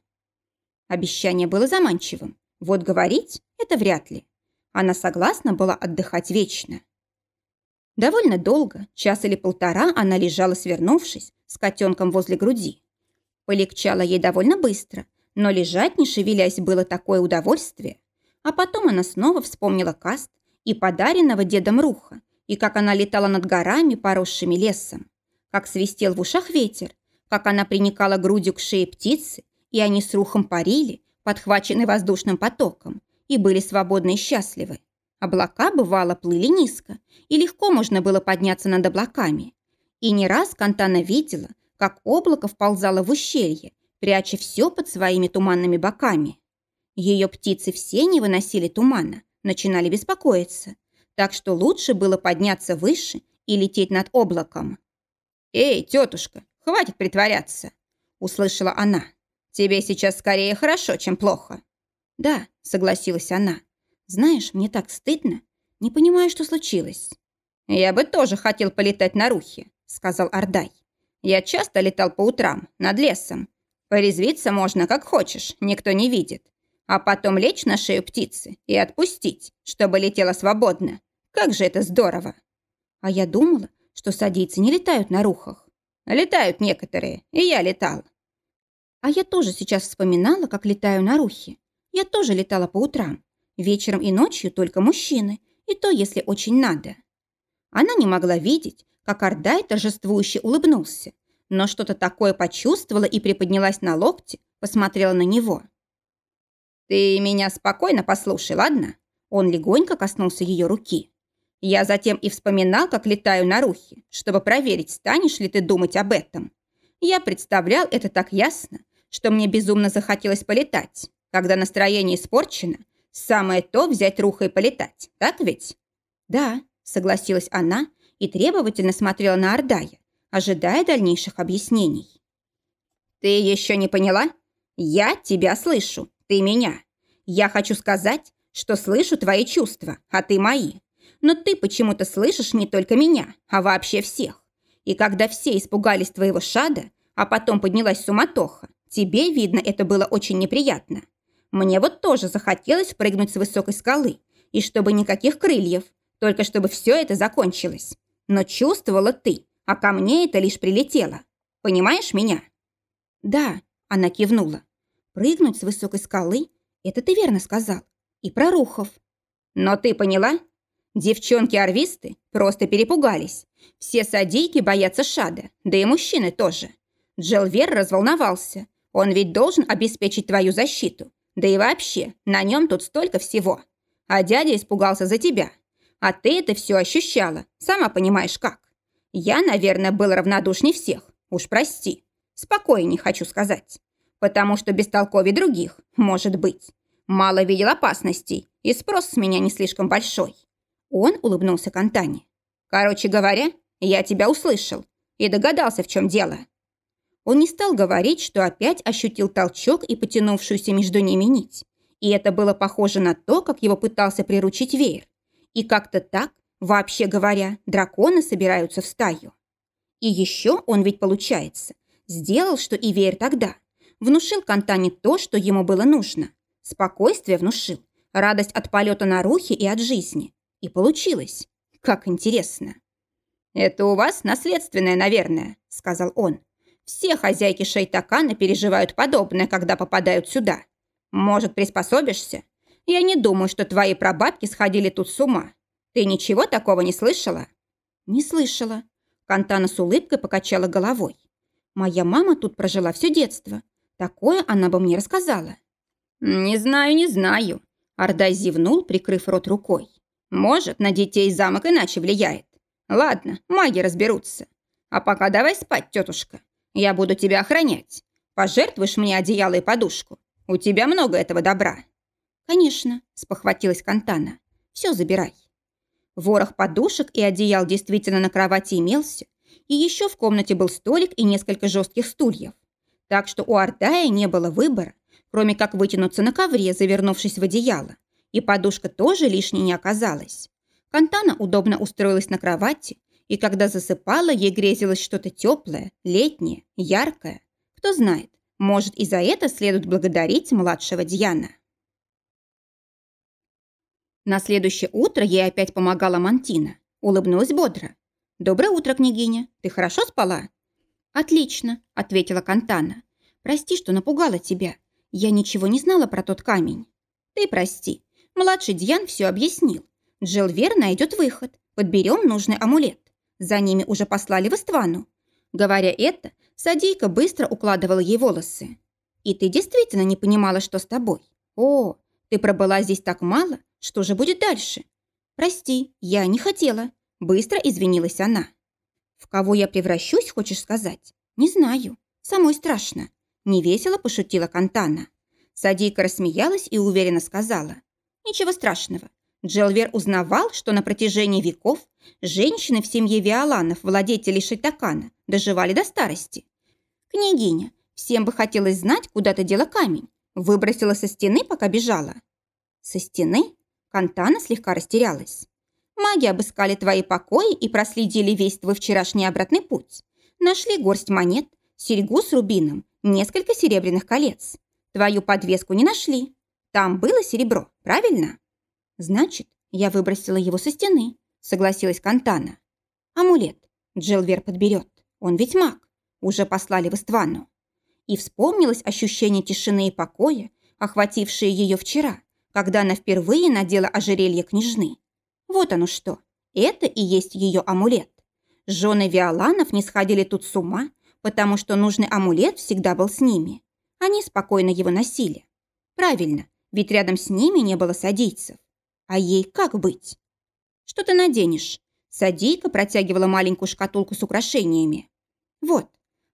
Speaker 1: Обещание было заманчивым. Вот говорить – это вряд ли. Она согласна была отдыхать вечно. Довольно долго, час или полтора, она лежала, свернувшись, с котенком возле груди. Полегчало ей довольно быстро, но лежать, не шевелясь, было такое удовольствие. А потом она снова вспомнила каст и подаренного дедом Руха, и как она летала над горами, поросшими лесом, как свистел в ушах ветер, как она приникала грудью к шее птицы, и они с Рухом парили, подхваченные воздушным потоком, и были свободны и счастливы. Облака, бывало, плыли низко, и легко можно было подняться над облаками. И не раз Кантана видела, как облако вползало в ущелье, пряча все под своими туманными боками. Ее птицы все не выносили тумана, начинали беспокоиться, так что лучше было подняться выше и лететь над облаком. «Эй, тетушка, хватит притворяться!» – услышала она. «Тебе сейчас скорее хорошо, чем плохо». «Да», – согласилась она. «Знаешь, мне так стыдно. Не понимаю, что случилось». «Я бы тоже хотел полетать на рухе», – сказал Ардай. Я часто летал по утрам, над лесом. Порезвиться можно, как хочешь, никто не видит. А потом лечь на шею птицы и отпустить, чтобы летела свободно. Как же это здорово! А я думала, что садийцы не летают на рухах. Летают некоторые, и я летал. А я тоже сейчас вспоминала, как летаю на рухе. Я тоже летала по утрам. Вечером и ночью только мужчины, и то, если очень надо. Она не могла видеть, как Ардай торжествующе улыбнулся, но что-то такое почувствовала и приподнялась на локте, посмотрела на него. «Ты меня спокойно послушай, ладно?» Он легонько коснулся ее руки. «Я затем и вспоминал, как летаю на рухе, чтобы проверить, станешь ли ты думать об этом. Я представлял это так ясно, что мне безумно захотелось полетать. Когда настроение испорчено, самое то взять рухой и полетать, так ведь?» «Да», — согласилась она и требовательно смотрела на Ордая, ожидая дальнейших объяснений. «Ты еще не поняла? Я тебя слышу, ты меня. Я хочу сказать, что слышу твои чувства, а ты мои. Но ты почему-то слышишь не только меня, а вообще всех. И когда все испугались твоего шада, а потом поднялась суматоха, тебе, видно, это было очень неприятно. Мне вот тоже захотелось прыгнуть с высокой скалы, и чтобы никаких крыльев, только чтобы все это закончилось. Но чувствовала ты, а ко мне это лишь прилетело. Понимаешь меня?»
Speaker 2: «Да», — она кивнула. «Прыгнуть с высокой скалы — это ты верно сказал. И про рухов».
Speaker 1: «Но ты поняла? Девчонки-орвисты просто перепугались. Все садейки боятся Шада, да и мужчины тоже. Джелвер разволновался. Он ведь должен обеспечить твою защиту. Да и вообще, на нем тут столько всего. А дядя испугался за тебя. А ты это все ощущала, сама понимаешь как. Я, наверное, был равнодушней всех. Уж прости. Спокойней хочу сказать. Потому что бестолковее других, может быть. Мало видел опасностей, и спрос с меня не слишком большой. Он улыбнулся Кантане. Короче говоря, я тебя услышал и догадался, в чем дело. Он не стал говорить, что опять ощутил толчок и потянувшуюся между ними нить. И это было похоже на то, как его пытался приручить веер. И как-то так, вообще говоря, драконы собираются в стаю. И еще он ведь, получается, сделал, что и веер тогда. Внушил Кантане то, что ему было нужно. Спокойствие внушил, радость от полета на рухе и от жизни. И получилось. Как интересно. «Это у вас наследственное, наверное», — сказал он. Все хозяйки Шейтакана переживают подобное, когда попадают сюда. Может, приспособишься? Я не думаю, что твои прабабки сходили тут с ума. Ты ничего такого не слышала?»
Speaker 2: «Не слышала». Кантана с улыбкой покачала головой. «Моя мама тут прожила все детство. Такое она бы мне рассказала».
Speaker 1: «Не знаю, не знаю». Ордай зевнул, прикрыв рот рукой. «Может, на детей замок иначе влияет. Ладно, маги разберутся. А пока давай спать, тетушка. Я буду тебя охранять. Пожертвуешь мне одеяло и подушку? У тебя много этого добра».
Speaker 2: «Конечно», – спохватилась Кантана. «Все забирай».
Speaker 1: Ворох подушек и одеял действительно на кровати имелся, и еще в комнате был столик и несколько жестких стульев. Так что у Ардая не было выбора, кроме как вытянуться на ковре, завернувшись в одеяло. И подушка тоже лишней не оказалась. Кантана удобно устроилась на кровати, и когда засыпала, ей грезилось что-то теплое, летнее, яркое. Кто знает, может, и за это следует благодарить младшего Дьяна. На следующее утро ей опять помогала Мантина. Улыбнулась бодро. «Доброе утро, княгиня. Ты хорошо спала?»
Speaker 2: «Отлично», — ответила Кантана. «Прости, что напугала тебя. Я ничего не знала про тот камень».
Speaker 1: «Ты прости. Младший Дьян все объяснил. Джилвер найдет выход. Подберем нужный амулет. За ними уже послали в Иствану. Говоря это, Садийка быстро укладывала ей волосы. И ты действительно не понимала, что с тобой. О, ты пробыла здесь так мало, что же будет дальше? Прости, я не хотела. Быстро извинилась она. В кого я превращусь, хочешь сказать? Не знаю. Самой страшно. Невесело пошутила Кантана. Садийка рассмеялась и уверенно сказала. Ничего страшного. Джелвер узнавал, что на протяжении веков женщины в семье Виоланов, владетелей Шайтакана, доживали до старости. Княгиня, всем бы хотелось знать, куда ты дела камень. Выбросила со стены, пока бежала. Со стены? Кантана слегка растерялась. Маги обыскали твои покои и проследили весь твой вчерашний обратный путь. Нашли горсть монет, серьгу с рубином, несколько серебряных колец. Твою подвеску не нашли. Там было серебро, правильно? «Значит, я выбросила его со стены», — согласилась Кантана. «Амулет. Джилвер подберет. Он ведь маг. Уже послали в Иствану». И вспомнилось ощущение тишины и покоя, охватившее ее вчера, когда она впервые надела ожерелье княжны. Вот оно что. Это и есть ее амулет. Жены Виоланов не сходили тут с ума, потому что нужный амулет всегда был с ними. Они спокойно его носили. Правильно, ведь рядом с ними не было садийцев. А ей как быть? Что ты наденешь? Садийка протягивала маленькую шкатулку с украшениями. Вот.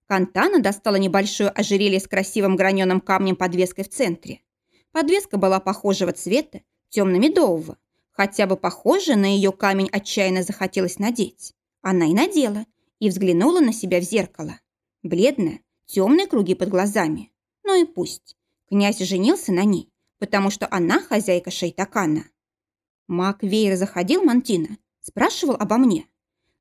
Speaker 1: Кантана достала небольшое ожерелье с красивым граненым камнем подвеской в центре. Подвеска была похожего цвета, темно-медового. Хотя бы похоже на ее камень отчаянно захотелось надеть. Она и надела, и взглянула на себя в зеркало. Бледная, темные круги под глазами. Ну и пусть. Князь женился на ней, потому что она хозяйка Шейтакана. Мак веер заходил Мантина, спрашивал обо мне.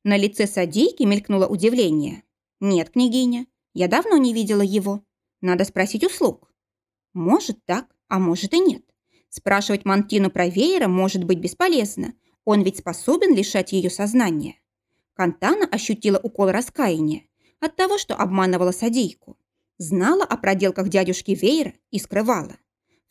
Speaker 1: На лице садейки мелькнуло удивление. «Нет, княгиня, я давно не видела его. Надо спросить услуг». «Может так, а может и нет. Спрашивать Мантину про веера может быть бесполезно. Он ведь способен лишать ее сознания. Кантана ощутила укол раскаяния от того, что обманывала садейку. Знала о проделках дядюшки Вейра и скрывала.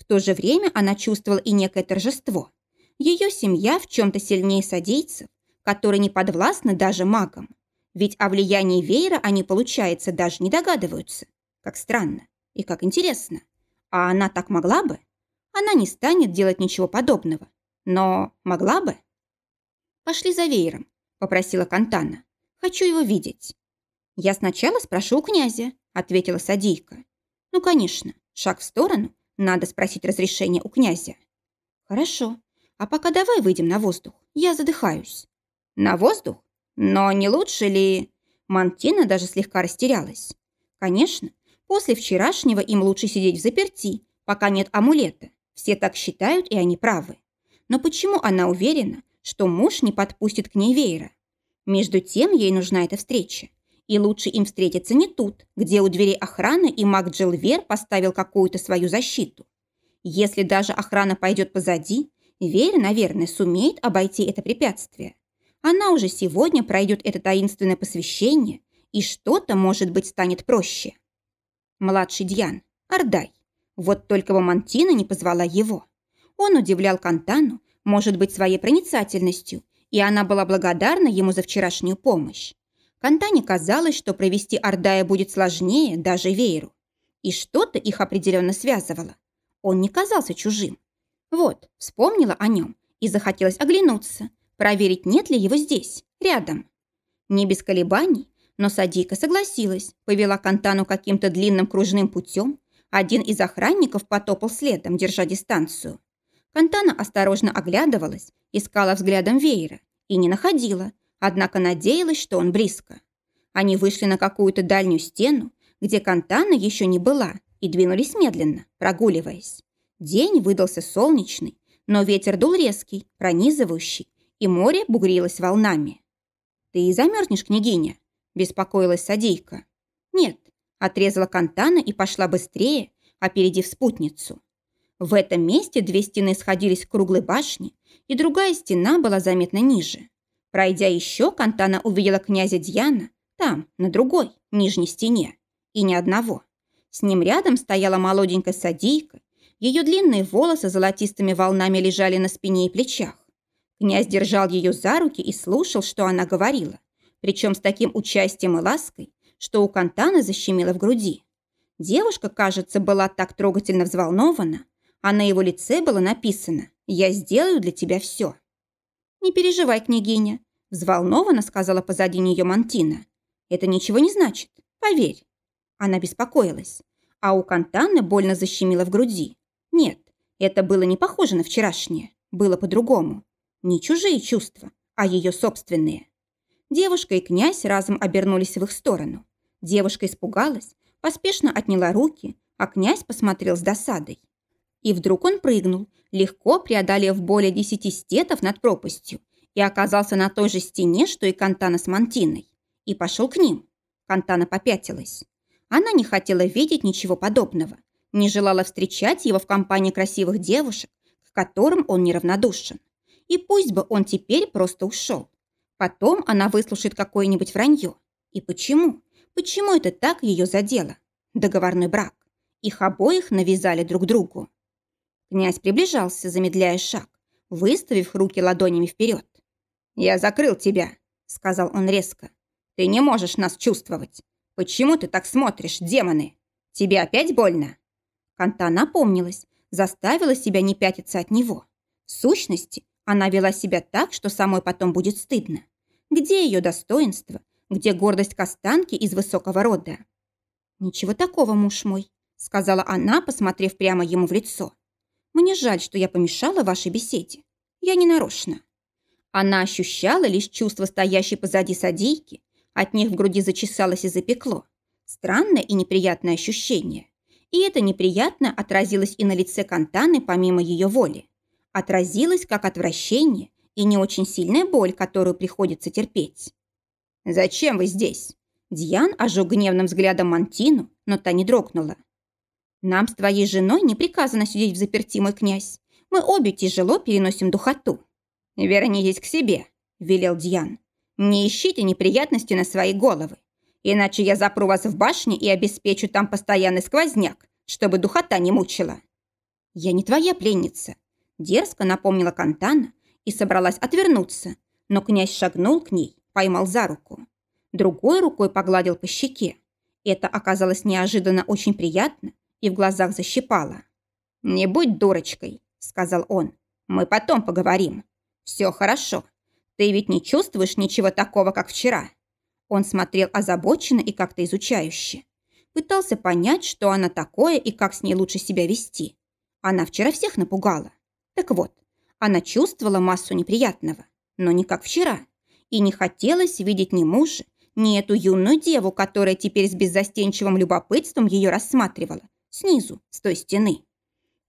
Speaker 1: В то же время она чувствовала и некое торжество. Ее семья в чем-то сильнее садейцев, которые не подвластны даже магам. Ведь о влиянии Вейра они, получается, даже не догадываются. Как странно и как интересно. А она так могла бы? Она не станет делать ничего подобного. Но могла бы? «Пошли за веером», — попросила Кантана. «Хочу его видеть». «Я сначала спрошу у князя», — ответила Садийка. «Ну, конечно, шаг в сторону, надо спросить разрешения у князя». «Хорошо, а пока давай выйдем на воздух, я задыхаюсь». «На воздух? Но не лучше ли...» Мантина даже слегка растерялась. «Конечно, после вчерашнего им лучше сидеть в заперти, пока нет амулета. Все так считают, и они правы. Но почему она уверена, что муж не подпустит к ней веера? Между тем ей нужна эта встреча. И лучше им встретиться не тут, где у дверей охраны и маг Джилвер поставил какую-то свою защиту. Если даже охрана пойдет позади, Вера, наверное, сумеет обойти это препятствие. Она уже сегодня пройдет это таинственное посвящение, и что-то, может быть, станет проще. Младший Дьян, Ардай. Вот только Мамантина не позвала его. Он удивлял Кантану, может быть, своей проницательностью, и она была благодарна ему за вчерашнюю помощь. Кантане казалось, что провести Ардая будет сложнее даже Вейру. И что-то их определенно связывало. Он не казался чужим. Вот, вспомнила о нем и захотелось оглянуться, проверить, нет ли его здесь, рядом. Не без колебаний, но Садика согласилась, повела Кантану каким-то длинным кружным путем, один из охранников потопал следом, держа дистанцию. Кантана осторожно оглядывалась, искала взглядом веера и не находила, однако надеялась, что он близко. Они вышли на какую-то дальнюю стену, где Кантана еще не была, и двинулись медленно, прогуливаясь. День выдался солнечный, но ветер дул резкий, пронизывающий, и море бугрилось волнами. «Ты и замерзнешь, княгиня?» – беспокоилась Садейка. «Нет, Отрезала Кантана и пошла быстрее, опередив спутницу. В этом месте две стены сходились к круглой башне, и другая стена была заметно ниже. Пройдя еще, Кантана увидела князя Дьяна там, на другой, нижней стене. И ни одного. С ним рядом стояла молоденькая садийка. Ее длинные волосы золотистыми волнами лежали на спине и плечах. Князь держал ее за руки и слушал, что она говорила, причем с таким участием и лаской, что у Кантана защемило в груди. Девушка, кажется, была так трогательно взволнована, а на его лице было написано «Я сделаю для тебя все». «Не переживай, княгиня», – взволнованно сказала позади нее Мантина. «Это ничего не значит, поверь». Она беспокоилась, а у Кантаны больно защемило в груди. Нет, это было не похоже на вчерашнее, было по-другому. Не чужие чувства, а ее собственные. Девушка и князь разом обернулись в их сторону. Девушка испугалась, поспешно отняла руки, а князь посмотрел с досадой. И вдруг он прыгнул, легко преодолев более десяти стетов над пропастью и оказался на той же стене, что и Кантана с Мантиной. И пошел к ним. Кантана попятилась. Она не хотела видеть ничего подобного, не желала встречать его в компании красивых девушек, к которым он неравнодушен. И пусть бы он теперь просто ушел. Потом она выслушает какое-нибудь вранье. И почему? Почему это так ее задело? Договорной брак. Их обоих навязали друг другу. Князь приближался, замедляя шаг, выставив руки ладонями вперед. «Я закрыл тебя», — сказал он резко. «Ты не можешь нас чувствовать. Почему ты так смотришь, демоны? Тебе опять больно?» Канта напомнилась, заставила себя не пятиться от него. В сущности, она вела себя так, что самой потом будет стыдно. Где ее достоинство, где гордость кастанки из высокого рода. «Ничего такого, муж мой», — сказала она, посмотрев прямо ему в лицо. «Мне жаль, что я помешала вашей беседе. Я не нарочно». Она ощущала лишь чувство стоящей позади садейки, от них в груди зачесалось и запекло. Странное и неприятное ощущение. И это неприятно отразилось и на лице Кантаны помимо ее воли. Отразилось как отвращение и не очень сильная боль, которую приходится терпеть. «Зачем вы здесь?» Дьян ожег гневным взглядом Мантину, но та не дрогнула. «Нам с твоей женой не приказано сидеть в заперти, мой князь. Мы обе тяжело переносим духоту. «Вернитесь к себе», – велел Дьян. «Не ищите неприятности на свои головы, иначе я запру вас в башне и обеспечу там постоянный сквозняк, чтобы духота не мучила». «Я не твоя пленница», – дерзко напомнила Кантана и собралась отвернуться, но князь шагнул к ней, поймал за руку. Другой рукой погладил по щеке. Это оказалось неожиданно очень приятно и в глазах защипало. «Не будь дурочкой», – сказал он. «Мы потом поговорим. Все хорошо. Ты ведь не чувствуешь ничего такого, как вчера?» Он смотрел озабоченно и как-то изучающе. Пытался понять, что она такое и как с ней лучше себя вести. Она вчера всех напугала. Так вот, она чувствовала массу неприятного, но не как вчера. И не хотелось видеть ни мужа, ни эту юную деву, которая теперь с беззастенчивым любопытством ее рассматривала, снизу, с той стены.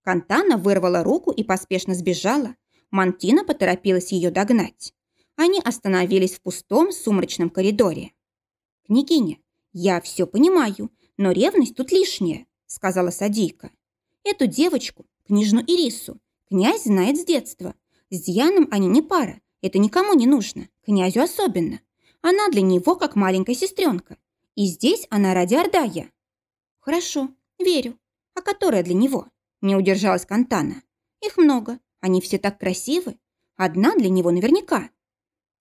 Speaker 1: Кантана вырвала руку и поспешно сбежала. Мантина поторопилась ее догнать. Они остановились в пустом сумрачном коридоре. «Княгиня, я все понимаю, но ревность тут лишняя», сказала Садийка. «Эту девочку, княжну Ирису, князь знает с детства. С Дьяном они не пара, это никому не нужно, князю особенно. Она для него как маленькая сестренка. И здесь она ради Ордая». «Хорошо, верю. А которая для него?» Не удержалась Кантана. Их много, они все так красивы. Одна для него наверняка.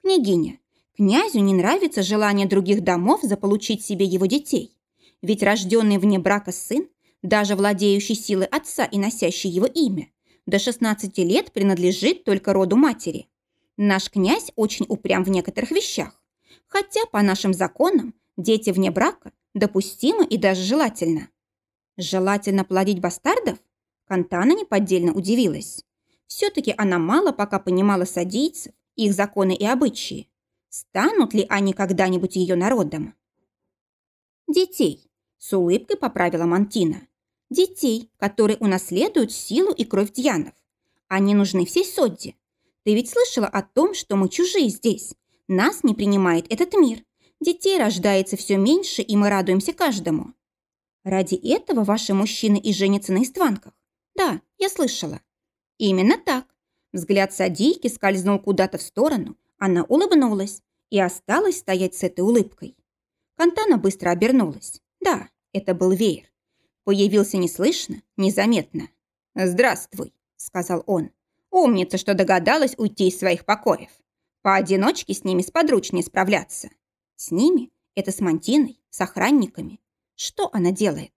Speaker 1: Княгиня, князю не нравится желание других домов заполучить себе его детей. Ведь рожденный вне брака сын, даже владеющий силой отца и носящий его имя, до 16 лет принадлежит только роду матери. Наш князь очень упрям в некоторых вещах. Хотя по нашим законам дети вне брака допустимы и даже желательно. Желательно плодить бастардов? Кантана неподдельно удивилась. Все-таки она мало пока понимала садийцев, их законы и обычаи. Станут ли они когда-нибудь ее народом? Детей, с улыбкой поправила Мантина. Детей, которые унаследуют силу и кровь Дьянов. Они нужны всей Содде. Ты ведь слышала о том, что мы чужие здесь. Нас не принимает этот мир. Детей рождается все меньше, и мы радуемся каждому. Ради этого ваши мужчины и женятся на истванках. Да, я слышала. Именно так. Взгляд Садийки скользнул куда-то в сторону, она улыбнулась и осталась стоять с этой улыбкой. Кантана быстро обернулась. Да, это был веер. Появился неслышно, незаметно. «Здравствуй», — сказал он. «Умница, что догадалась уйти из своих покоев. Поодиночке с ними сподручнее справляться. С ними? Это с Мантиной, с охранниками. Что она делает?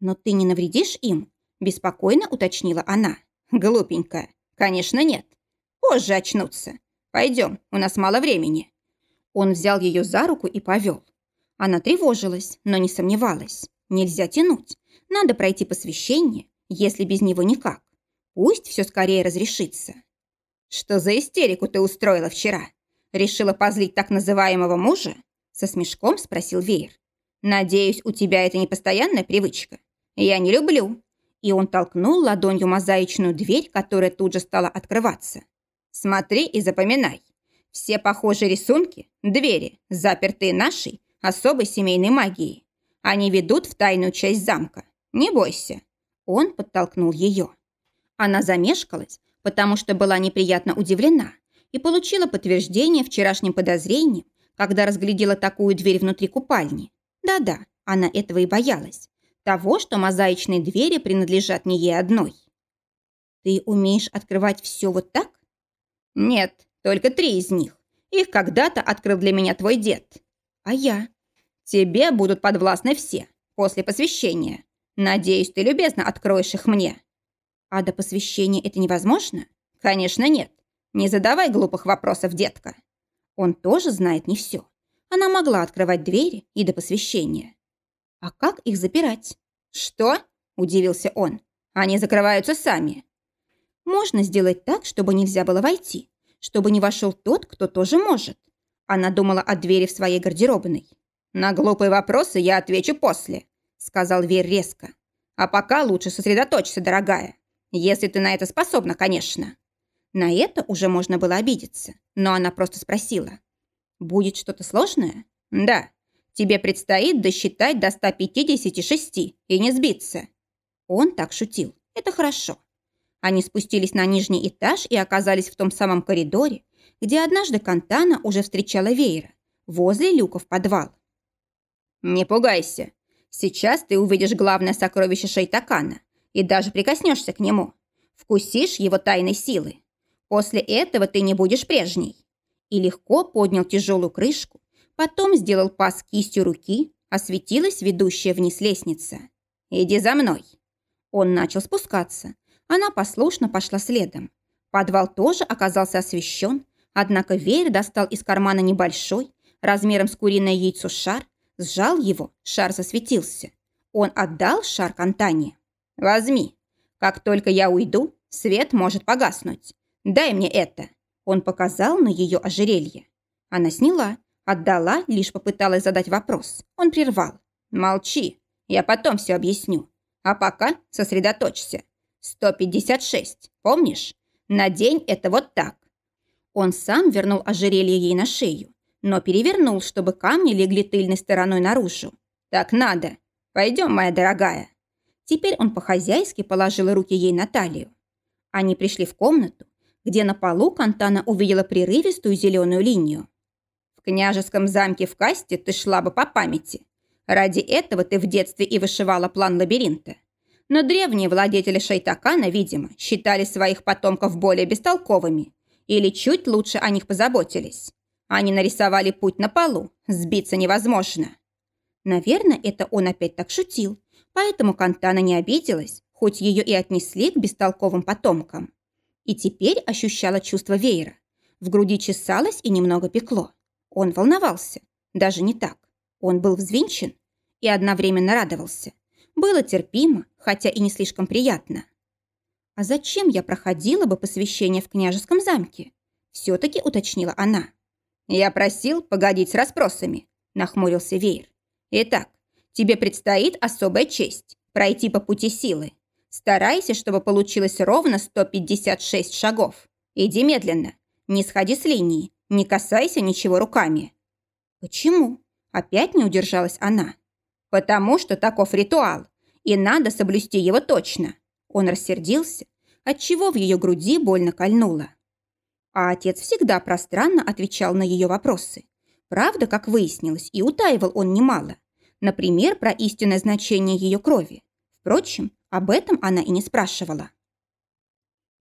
Speaker 1: Но ты не навредишь им?» Беспокойно уточнила она. Глупенькая. Конечно, нет. Позже очнутся. Пойдем, у нас мало времени. Он взял ее за руку и повел. Она тревожилась, но не сомневалась. Нельзя тянуть. Надо пройти посвящение, если без него никак. Пусть все скорее разрешится. Что за истерику ты устроила вчера? Решила позлить так называемого мужа? Со смешком спросил Веер. Надеюсь, у тебя это не постоянная привычка. Я не люблю, и он толкнул ладонью мозаичную дверь, которая тут же стала открываться. «Смотри и запоминай. Все похожие рисунки – двери, запертые нашей особой семейной магией. Они ведут в тайную часть замка. Не бойся». Он подтолкнул ее. Она замешкалась, потому что была неприятно удивлена и получила подтверждение вчерашним подозрением, когда разглядела такую дверь внутри купальни. Да-да, она этого и боялась. Того, что мозаичные двери принадлежат не ей одной. Ты умеешь открывать все вот так? Нет, только три из них. Их когда-то открыл для меня твой дед. А я? Тебе будут подвластны все, после посвящения. Надеюсь, ты любезно откроешь их мне. А до посвящения это невозможно? Конечно, нет. Не задавай глупых вопросов, детка. Он тоже знает не все. Она могла открывать двери и до посвящения. А как их запирать? Что? Удивился он. Они закрываются сами. Можно сделать так, чтобы нельзя было войти, чтобы не вошел тот, кто тоже может. Она думала о двери в своей гардеробной. «На глупые вопросы я отвечу после», — сказал Вер резко. «А пока лучше сосредоточься, дорогая. Если ты на это способна, конечно». На это уже можно было обидеться, но она просто спросила. «Будет что-то сложное?» «Да», Тебе предстоит досчитать до 156 и не сбиться». Он так шутил. Это хорошо. Они спустились на нижний этаж и оказались в том самом коридоре, где однажды Кантана уже встречала Вейра, возле люка в подвал. «Не пугайся. Сейчас ты увидишь главное сокровище Шайтакана и даже прикоснешься к нему. Вкусишь его тайной силы. После этого ты не будешь прежней». И легко поднял тяжелую крышку, потом сделал пас кистью руки, осветилась ведущая вниз лестница. «Иди за мной». Он начал спускаться. Она послушно пошла следом. Подвал тоже оказался освещен, однако Веер достал из кармана небольшой, размером с куриное яйцо шар, сжал его, шар засветился. Он отдал шар Кантане. «Возьми. Как только я уйду, свет может погаснуть. Дай мне это». Он показал на ее ожерелье. Она сняла, отдала, лишь попыталась задать вопрос. Он прервал. «Молчи, я потом все объясню. А пока сосредоточься. 156, помнишь? На день это вот так». Он сам вернул ожерелье ей на шею, но перевернул, чтобы камни легли тыльной стороной наружу. «Так надо. Пойдем, моя дорогая». Теперь он по-хозяйски положил руки ей на талию. Они пришли в комнату, где на полу Кантана увидела прерывистую зеленую линию. «В княжеском замке в Касте ты шла бы по памяти. Ради этого ты в детстве и вышивала план лабиринта. Но древние владетели Шайтакана, видимо, считали своих потомков более бестолковыми или чуть лучше о них позаботились. Они нарисовали путь на полу, сбиться невозможно. Наверное, это он опять так шутил, поэтому Кантана не обиделась, хоть ее и отнесли к бестолковым потомкам. И теперь ощущала чувство веера. В груди чесалось и немного пекло. Он волновался. Даже не так. Он был взвинчен и одновременно радовался. Было терпимо, хотя и не слишком приятно. «А зачем я проходила бы посвящение в княжеском замке?» Все-таки уточнила она. «Я просил погодить с расспросами», – нахмурился Веер. «Итак, тебе предстоит особая честь – пройти по пути силы. Старайся, чтобы получилось ровно 156 шагов. Иди медленно. Не сходи с линии. Не касайся ничего руками». «Почему?» Опять не удержалась она. «Потому что таков ритуал, и надо соблюсти его точно». Он рассердился, отчего в ее груди больно кольнуло. А отец всегда пространно отвечал на ее вопросы. Правда, как выяснилось, и утаивал он немало. Например, про истинное значение ее крови. Впрочем, об этом она и не спрашивала.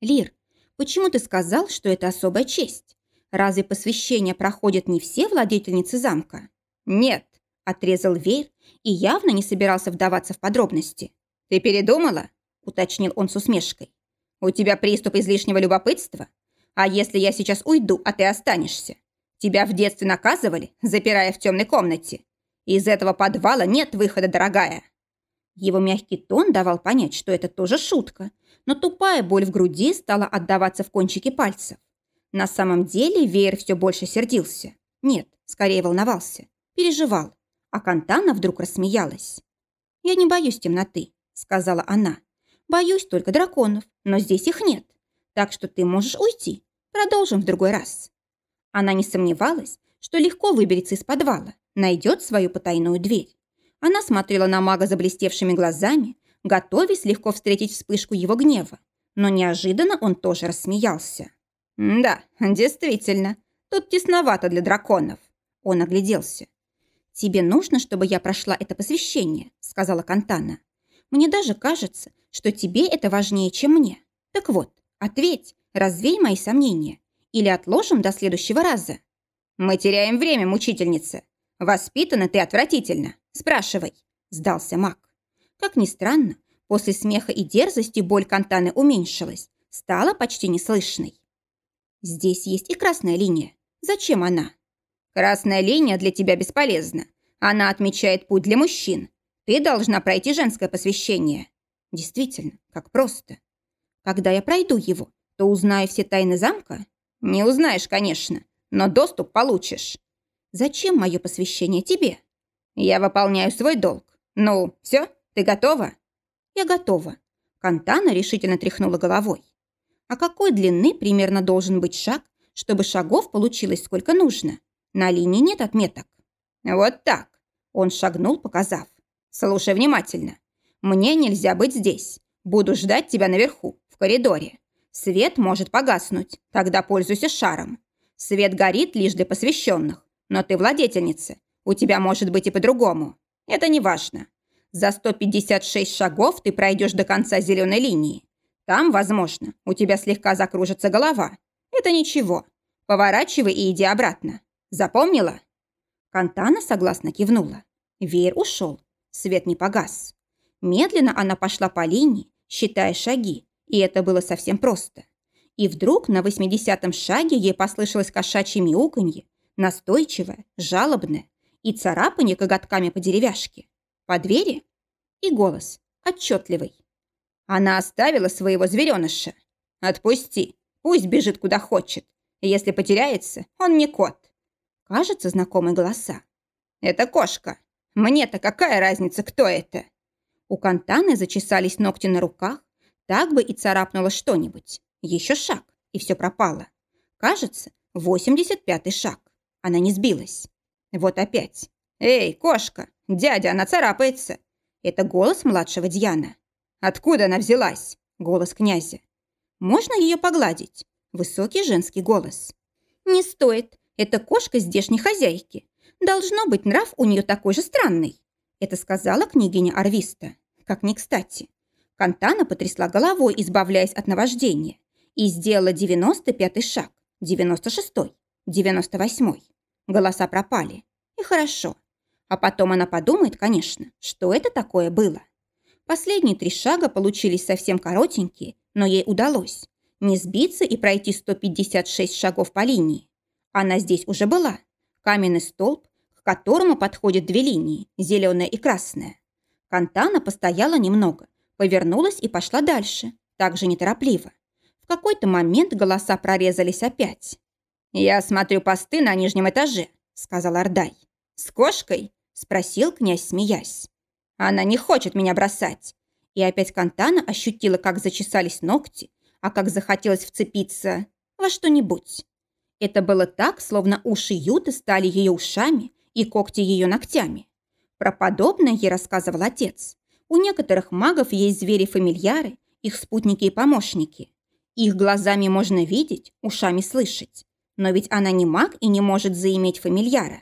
Speaker 1: «Лир, почему ты сказал, что это особая честь? Разве посвящение проходят не все владетельницы замка?» «Нет», – отрезал Вейр и явно не собирался вдаваться в подробности. «Ты передумала?» – уточнил он с усмешкой. «У тебя приступ излишнего любопытства? А если я сейчас уйду, а ты останешься? Тебя в детстве наказывали, запирая в темной комнате. Из этого подвала нет выхода, дорогая». Его мягкий тон давал понять, что это тоже шутка, но тупая боль в груди стала отдаваться в кончике пальцев. На самом деле Веер все больше сердился. Нет, скорее волновался, переживал. А Кантана вдруг рассмеялась. «Я не боюсь темноты», — сказала она. «Боюсь только драконов, но здесь их нет. Так что ты можешь уйти. Продолжим в другой раз». Она не сомневалась, что легко выберется из подвала, найдет свою потайную дверь. Она смотрела на мага заблестевшими глазами, готовясь легко встретить вспышку его гнева. Но неожиданно он тоже рассмеялся. «Да, действительно, тут тесновато для драконов». Он огляделся. «Тебе нужно, чтобы я прошла это посвящение», — сказала Кантана. «Мне даже кажется, что тебе это важнее, чем мне. Так вот, ответь, развей мои сомнения. Или отложим до следующего раза». «Мы теряем время, мучительница. Воспитана ты отвратительно. Спрашивай, сдался маг. Как ни странно, после смеха и дерзости боль Кантаны уменьшилась, стала почти неслышной. Здесь есть и красная линия. Зачем она? Красная линия для тебя бесполезна. Она отмечает путь для мужчин. Ты должна пройти женское посвящение. Действительно, как просто. Когда я пройду его, то узнаю все тайны замка? Не узнаешь, конечно, но доступ получишь. Зачем мое посвящение тебе? «Я выполняю свой долг. Ну, все, ты готова?» «Я готова». Кантана решительно тряхнула головой. «А какой длины примерно должен быть шаг, чтобы шагов получилось сколько нужно? На линии нет отметок». «Вот так», – он шагнул, показав. «Слушай внимательно. Мне нельзя быть здесь. Буду ждать тебя наверху, в коридоре. Свет может погаснуть, тогда пользуйся шаром. Свет горит лишь для посвященных, но ты владетельница. У тебя может быть и по-другому. Это не важно. За 156 шагов ты пройдешь до конца зеленой линии. Там, возможно, у тебя слегка закружится голова. Это ничего. Поворачивай и иди обратно. Запомнила?»
Speaker 2: Кантана согласно кивнула. Веер ушел. Свет не погас. Медленно она пошла по линии, считая шаги, и это было совсем просто. И вдруг на восьмидесятом шаге ей послышалось кошачье мяуканье, настойчивое, жалобное, и царапанье коготками по деревяшке. По двери? И голос, отчетливый. Она оставила своего звереныша. Отпусти, пусть бежит куда хочет. Если потеряется, он не кот. Кажется, знакомые голоса. Это кошка. Мне-то какая разница, кто это? У Кантаны зачесались ногти на руках, так бы и царапнуло что-нибудь. Еще шаг, и все пропало. Кажется, 85-й шаг. Она не сбилась. Вот опять. «Эй, кошка! Дядя, она царапается!» Это голос младшего Дьяна. «Откуда она взялась?» Голос князя. «Можно ее погладить?» Высокий женский голос. «Не стоит. Это кошка здешней хозяйки. Должно быть, нрав у нее такой же странный». Это сказала княгиня Арвиста. Как ни кстати. Кантана потрясла головой, избавляясь от наваждения, и сделала 95-й шаг, 96-й, 98-й. Голоса пропали. И хорошо. А потом она подумает, конечно, что это такое было. Последние три шага получились совсем коротенькие, но ей удалось. Не сбиться и пройти 156 шагов по линии. Она здесь уже была. Каменный столб, к которому подходят две линии, зеленая и красная. Кантана постояла немного, повернулась и пошла дальше, также неторопливо. В какой-то момент голоса прорезались опять. «Я смотрю посты на нижнем этаже», — сказал Ордай. «С кошкой?» — спросил князь, смеясь. «Она не хочет меня бросать». И опять Кантана ощутила, как зачесались ногти, а как захотелось вцепиться во что-нибудь. Это было так, словно уши Юты стали ее ушами и когти ее ногтями. Про подобное ей рассказывал отец. У некоторых магов есть звери-фамильяры, их спутники и помощники. Их глазами можно видеть, ушами слышать. Но ведь она не маг и не может заиметь фамильяра.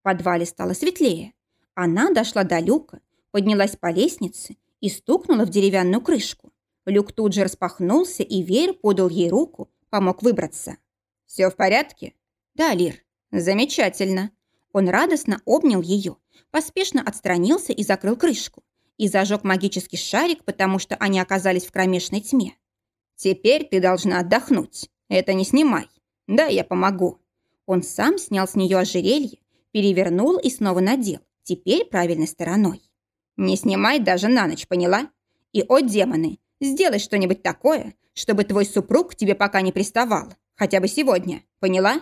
Speaker 2: В подвале стало светлее. Она дошла до люка, поднялась по лестнице и стукнула в деревянную крышку. Люк тут же распахнулся, и Веер подал ей руку, помог выбраться. «Все в порядке?» «Да, Лир. Замечательно». Он радостно обнял ее, поспешно отстранился и закрыл крышку. И зажег магический шарик, потому что они оказались в кромешной тьме. «Теперь ты должна отдохнуть. Это не снимай. «Да, я помогу». Он сам снял с нее ожерелье, перевернул и снова надел, теперь правильной стороной. «Не снимай даже на ночь, поняла? И, о демоны, сделай что-нибудь такое, чтобы твой супруг тебе пока не приставал, хотя бы сегодня, поняла?»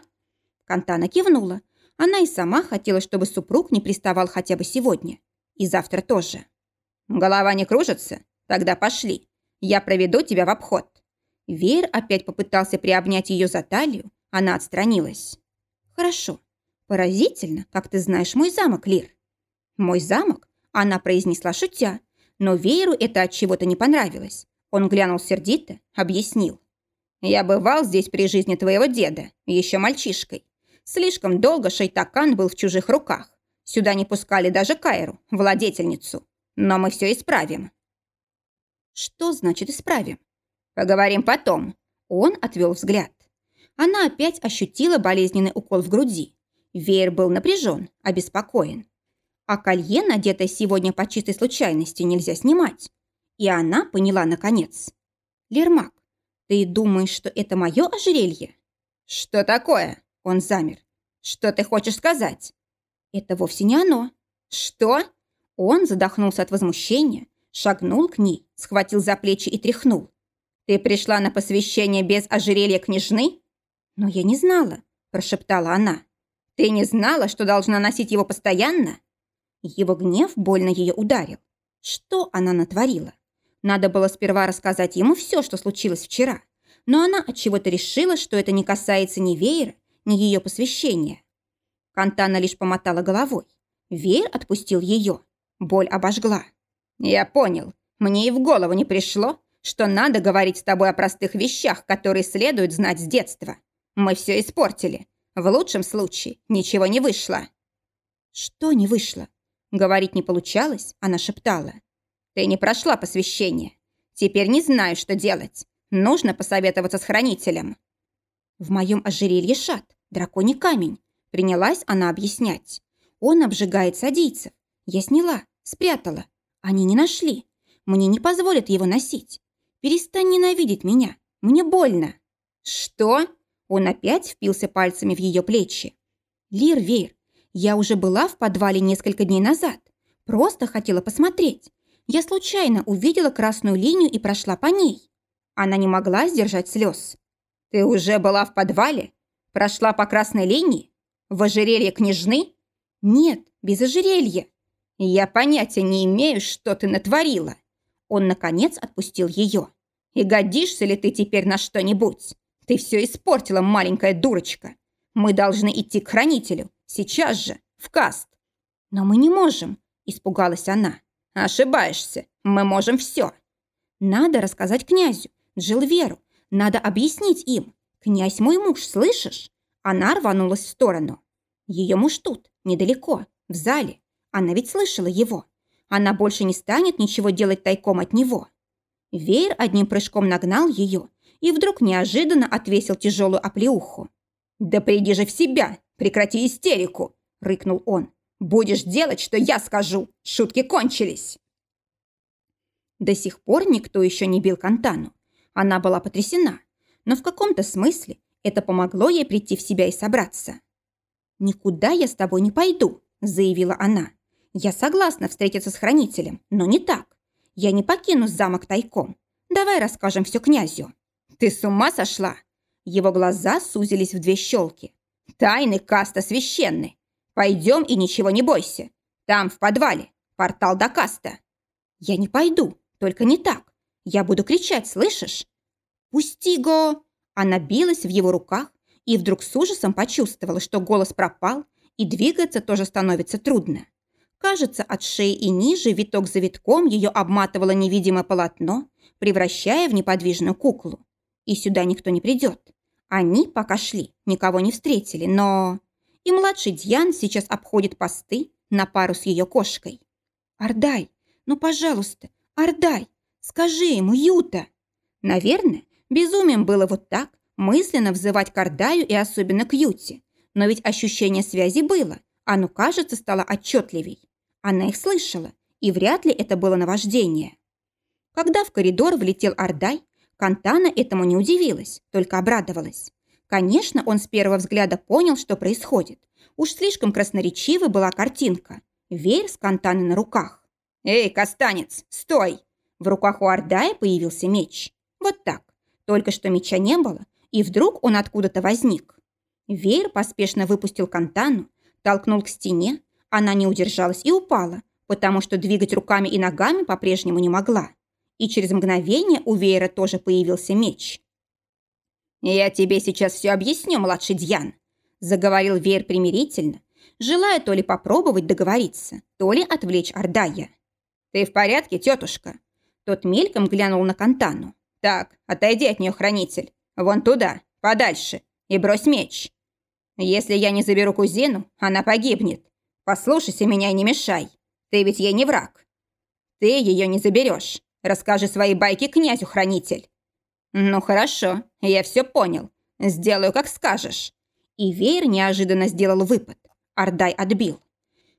Speaker 2: Кантана кивнула. Она и сама хотела, чтобы супруг не приставал хотя бы сегодня. И завтра тоже. «Голова не кружится? Тогда пошли. Я проведу тебя в обход». Веер опять попытался приобнять ее за талию, она отстранилась. «Хорошо. Поразительно, как ты знаешь мой замок, Лир». «Мой замок?» Она произнесла шутя, но Вееру это от чего-то не понравилось. Он глянул сердито, объяснил. «Я бывал здесь при жизни твоего деда, еще мальчишкой. Слишком долго Шайтакан был в чужих руках. Сюда не пускали даже Кайру, владетельницу. Но мы все исправим». «Что значит исправим?» «Поговорим потом». Он отвел взгляд. Она опять ощутила болезненный укол в груди. Веер был напряжен, обеспокоен. А колье, надетое сегодня по чистой случайности, нельзя снимать. И она поняла наконец. «Лермак, ты думаешь, что это мое ожерелье?» «Что такое?» Он замер. «Что ты хочешь сказать?» «Это вовсе не оно». «Что?» Он задохнулся от возмущения, шагнул к ней, схватил за плечи и тряхнул. «Ты пришла на посвящение без ожерелья княжны?» «Но я не знала», – прошептала она. «Ты не знала, что должна носить его постоянно?» Его гнев больно ее ударил. Что она натворила? Надо было сперва рассказать ему все, что случилось вчера. Но она отчего-то решила, что это не касается ни Веера, ни ее посвящения. Кантана лишь помотала головой. Веер отпустил ее. Боль обожгла. «Я понял. Мне и в голову не пришло,
Speaker 1: что надо говорить с тобой о простых вещах, которые следует знать с детства. Мы все испортили. В лучшем случае ничего не вышло».
Speaker 2: «Что не вышло?» Говорить не получалось, она шептала.
Speaker 1: «Ты не прошла посвящение. Теперь не знаю, что делать. Нужно посоветоваться с хранителем».
Speaker 2: «В моем ожерелье шат, драконий камень», принялась она объяснять. «Он обжигает садийцев. Я сняла, спрятала. Они не нашли. Мне не позволят его носить. Перестань ненавидеть меня. Мне больно».
Speaker 1: «Что?» Он опять впился пальцами в ее плечи.
Speaker 2: «Лир, Вейр, я уже была в подвале несколько дней назад. Просто хотела посмотреть. Я случайно увидела красную линию и прошла по ней.
Speaker 1: Она не могла сдержать слез. Ты уже была в подвале? Прошла по красной линии? В ожерелье княжны?
Speaker 2: Нет, без ожерелья.
Speaker 1: Я понятия не имею, что ты натворила. Он, наконец, отпустил ее. И годишься ли ты теперь на что-нибудь? Ты все испортила, маленькая дурочка. Мы должны идти к хранителю. Сейчас же. В каст.
Speaker 2: Но мы не можем, испугалась она.
Speaker 1: Ошибаешься. Мы можем все.
Speaker 2: Надо рассказать князю, Джилверу. Надо объяснить им. Князь мой муж, слышишь? Она рванулась в сторону. Ее муж тут, недалеко, в зале. Она ведь слышала его. Она больше не станет ничего делать тайком от него. Веер одним прыжком нагнал ее и вдруг неожиданно отвесил тяжелую оплеуху.
Speaker 1: «Да приди же в себя! Прекрати истерику!» – рыкнул он. Будешь делать, что я скажу. Шутки кончились.
Speaker 2: До сих пор никто еще не бил Кантану. Она была потрясена, но в каком-то смысле это помогло ей прийти в себя и собраться. «Никуда я с тобой не пойду», – заявила она. «Я согласна встретиться с хранителем, но не так. Я не покину замок тайком. Давай расскажем все князю».
Speaker 1: «Ты с ума сошла?»
Speaker 2: Его глаза сузились в две щелки.
Speaker 1: «Тайны каста священны. Пойдем и ничего не бойся. Там, в подвале, портал до каста.
Speaker 2: Я не пойду, только не так. Я буду кричать, слышишь? Пусти го! Она билась в его руках и вдруг с ужасом почувствовала, что голос пропал, и двигаться тоже становится трудно. Кажется, от шеи и ниже виток за витком ее обматывало невидимое полотно, превращая в неподвижную куклу. И сюда никто не придет. Они, пока шли, никого не встретили, но и младший Дьян сейчас обходит посты на пару с ее кошкой. «Ардай, ну, пожалуйста, Ардай, скажи ему, Юта!» Наверное, безумием было вот так мысленно взывать к Ардаю и особенно к Юте. Но ведь ощущение связи было, оно, кажется, стало отчетливей. Она их слышала, и вряд ли это было наваждение. Когда в коридор влетел Ардай, Кантана этому не удивилась, только обрадовалась. Конечно, он с первого взгляда понял, что происходит. Уж слишком красноречивой была картинка. Верь с кантаны на руках.
Speaker 1: «Эй, кастанец, стой!»
Speaker 2: В руках у Ардая появился меч. Вот так. Только что меча не было, и вдруг он откуда-то возник. Веер поспешно выпустил кантану, толкнул к стене. Она не удержалась и упала, потому что двигать руками и ногами по-прежнему не могла. И через мгновение у Веера тоже появился меч.
Speaker 1: «Я тебе сейчас все объясню, младший Дьян», – заговорил Веер примирительно, желая то ли попробовать договориться, то ли отвлечь Ордая. «Ты в порядке, тетушка?» Тот мельком глянул на Кантану. «Так, отойди от нее, хранитель. Вон туда, подальше, и брось меч. Если я не заберу кузину, она погибнет. Послушайся меня и не мешай. Ты ведь ей не враг. Ты ее не заберешь. Расскажи свои байки князю, хранитель. «Ну хорошо, я все понял. Сделаю, как скажешь». И веер неожиданно сделал выпад. Ардай отбил.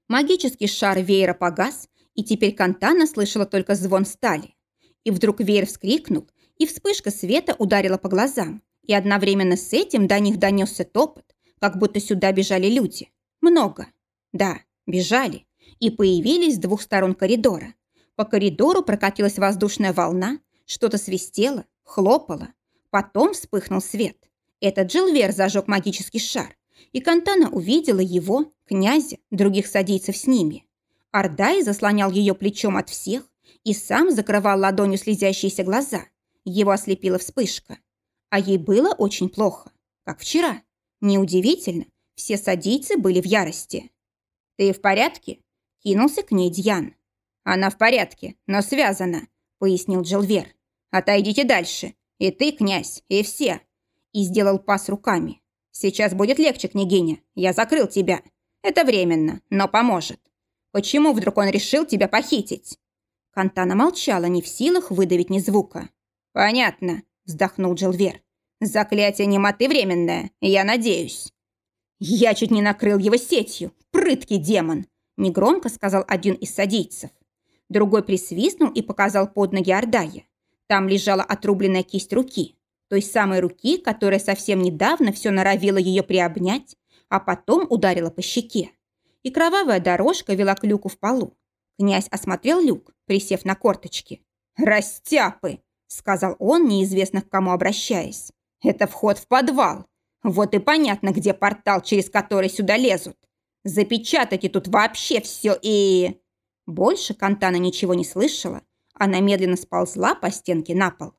Speaker 1: Магический шар веера погас, и теперь Кантана слышала только звон стали. И вдруг веер вскрикнул, и вспышка света ударила по глазам. И одновременно с этим до них донесся топот, как будто сюда бежали люди. Много. Да, бежали. И появились с двух сторон коридора. По коридору прокатилась воздушная волна, что-то свистело, хлопало. Потом вспыхнул свет. Этот Джилвер зажег магический шар, и Кантана увидела его, князя, других садийцев с ними. Ардай заслонял ее плечом от всех и сам закрывал ладонью слезящиеся глаза. Его ослепила вспышка. А ей было очень плохо, как вчера. Неудивительно, все садийцы были в ярости. «Ты в порядке?» – кинулся к ней Дьян. «Она в порядке, но связана», – пояснил Джилвер. Отойдите дальше. И ты, князь, и все!» И сделал пас руками. «Сейчас будет легче, княгиня. Я закрыл тебя. Это временно, но поможет. Почему вдруг он решил тебя похитить?» Кантана молчала, не в силах выдавить ни звука. «Понятно», — вздохнул Джилвер. «Заклятие немоты временное, я надеюсь». «Я чуть не накрыл его сетью, прыткий демон», — негромко сказал один из садийцев. Другой присвистнул и показал под ноги Ордая. Там лежала отрубленная кисть руки, той самой руки, которая совсем недавно все норовила ее приобнять, а потом ударила по щеке. И кровавая дорожка вела к люку в полу. Князь осмотрел люк, присев на корточки. «Растяпы!» — сказал он, неизвестно к кому обращаясь. «Это вход в подвал. Вот и понятно, где портал, через который сюда лезут. Запечатайте тут вообще все и...» Больше Кантана ничего не слышала. Она медленно сползла по стенке на пол.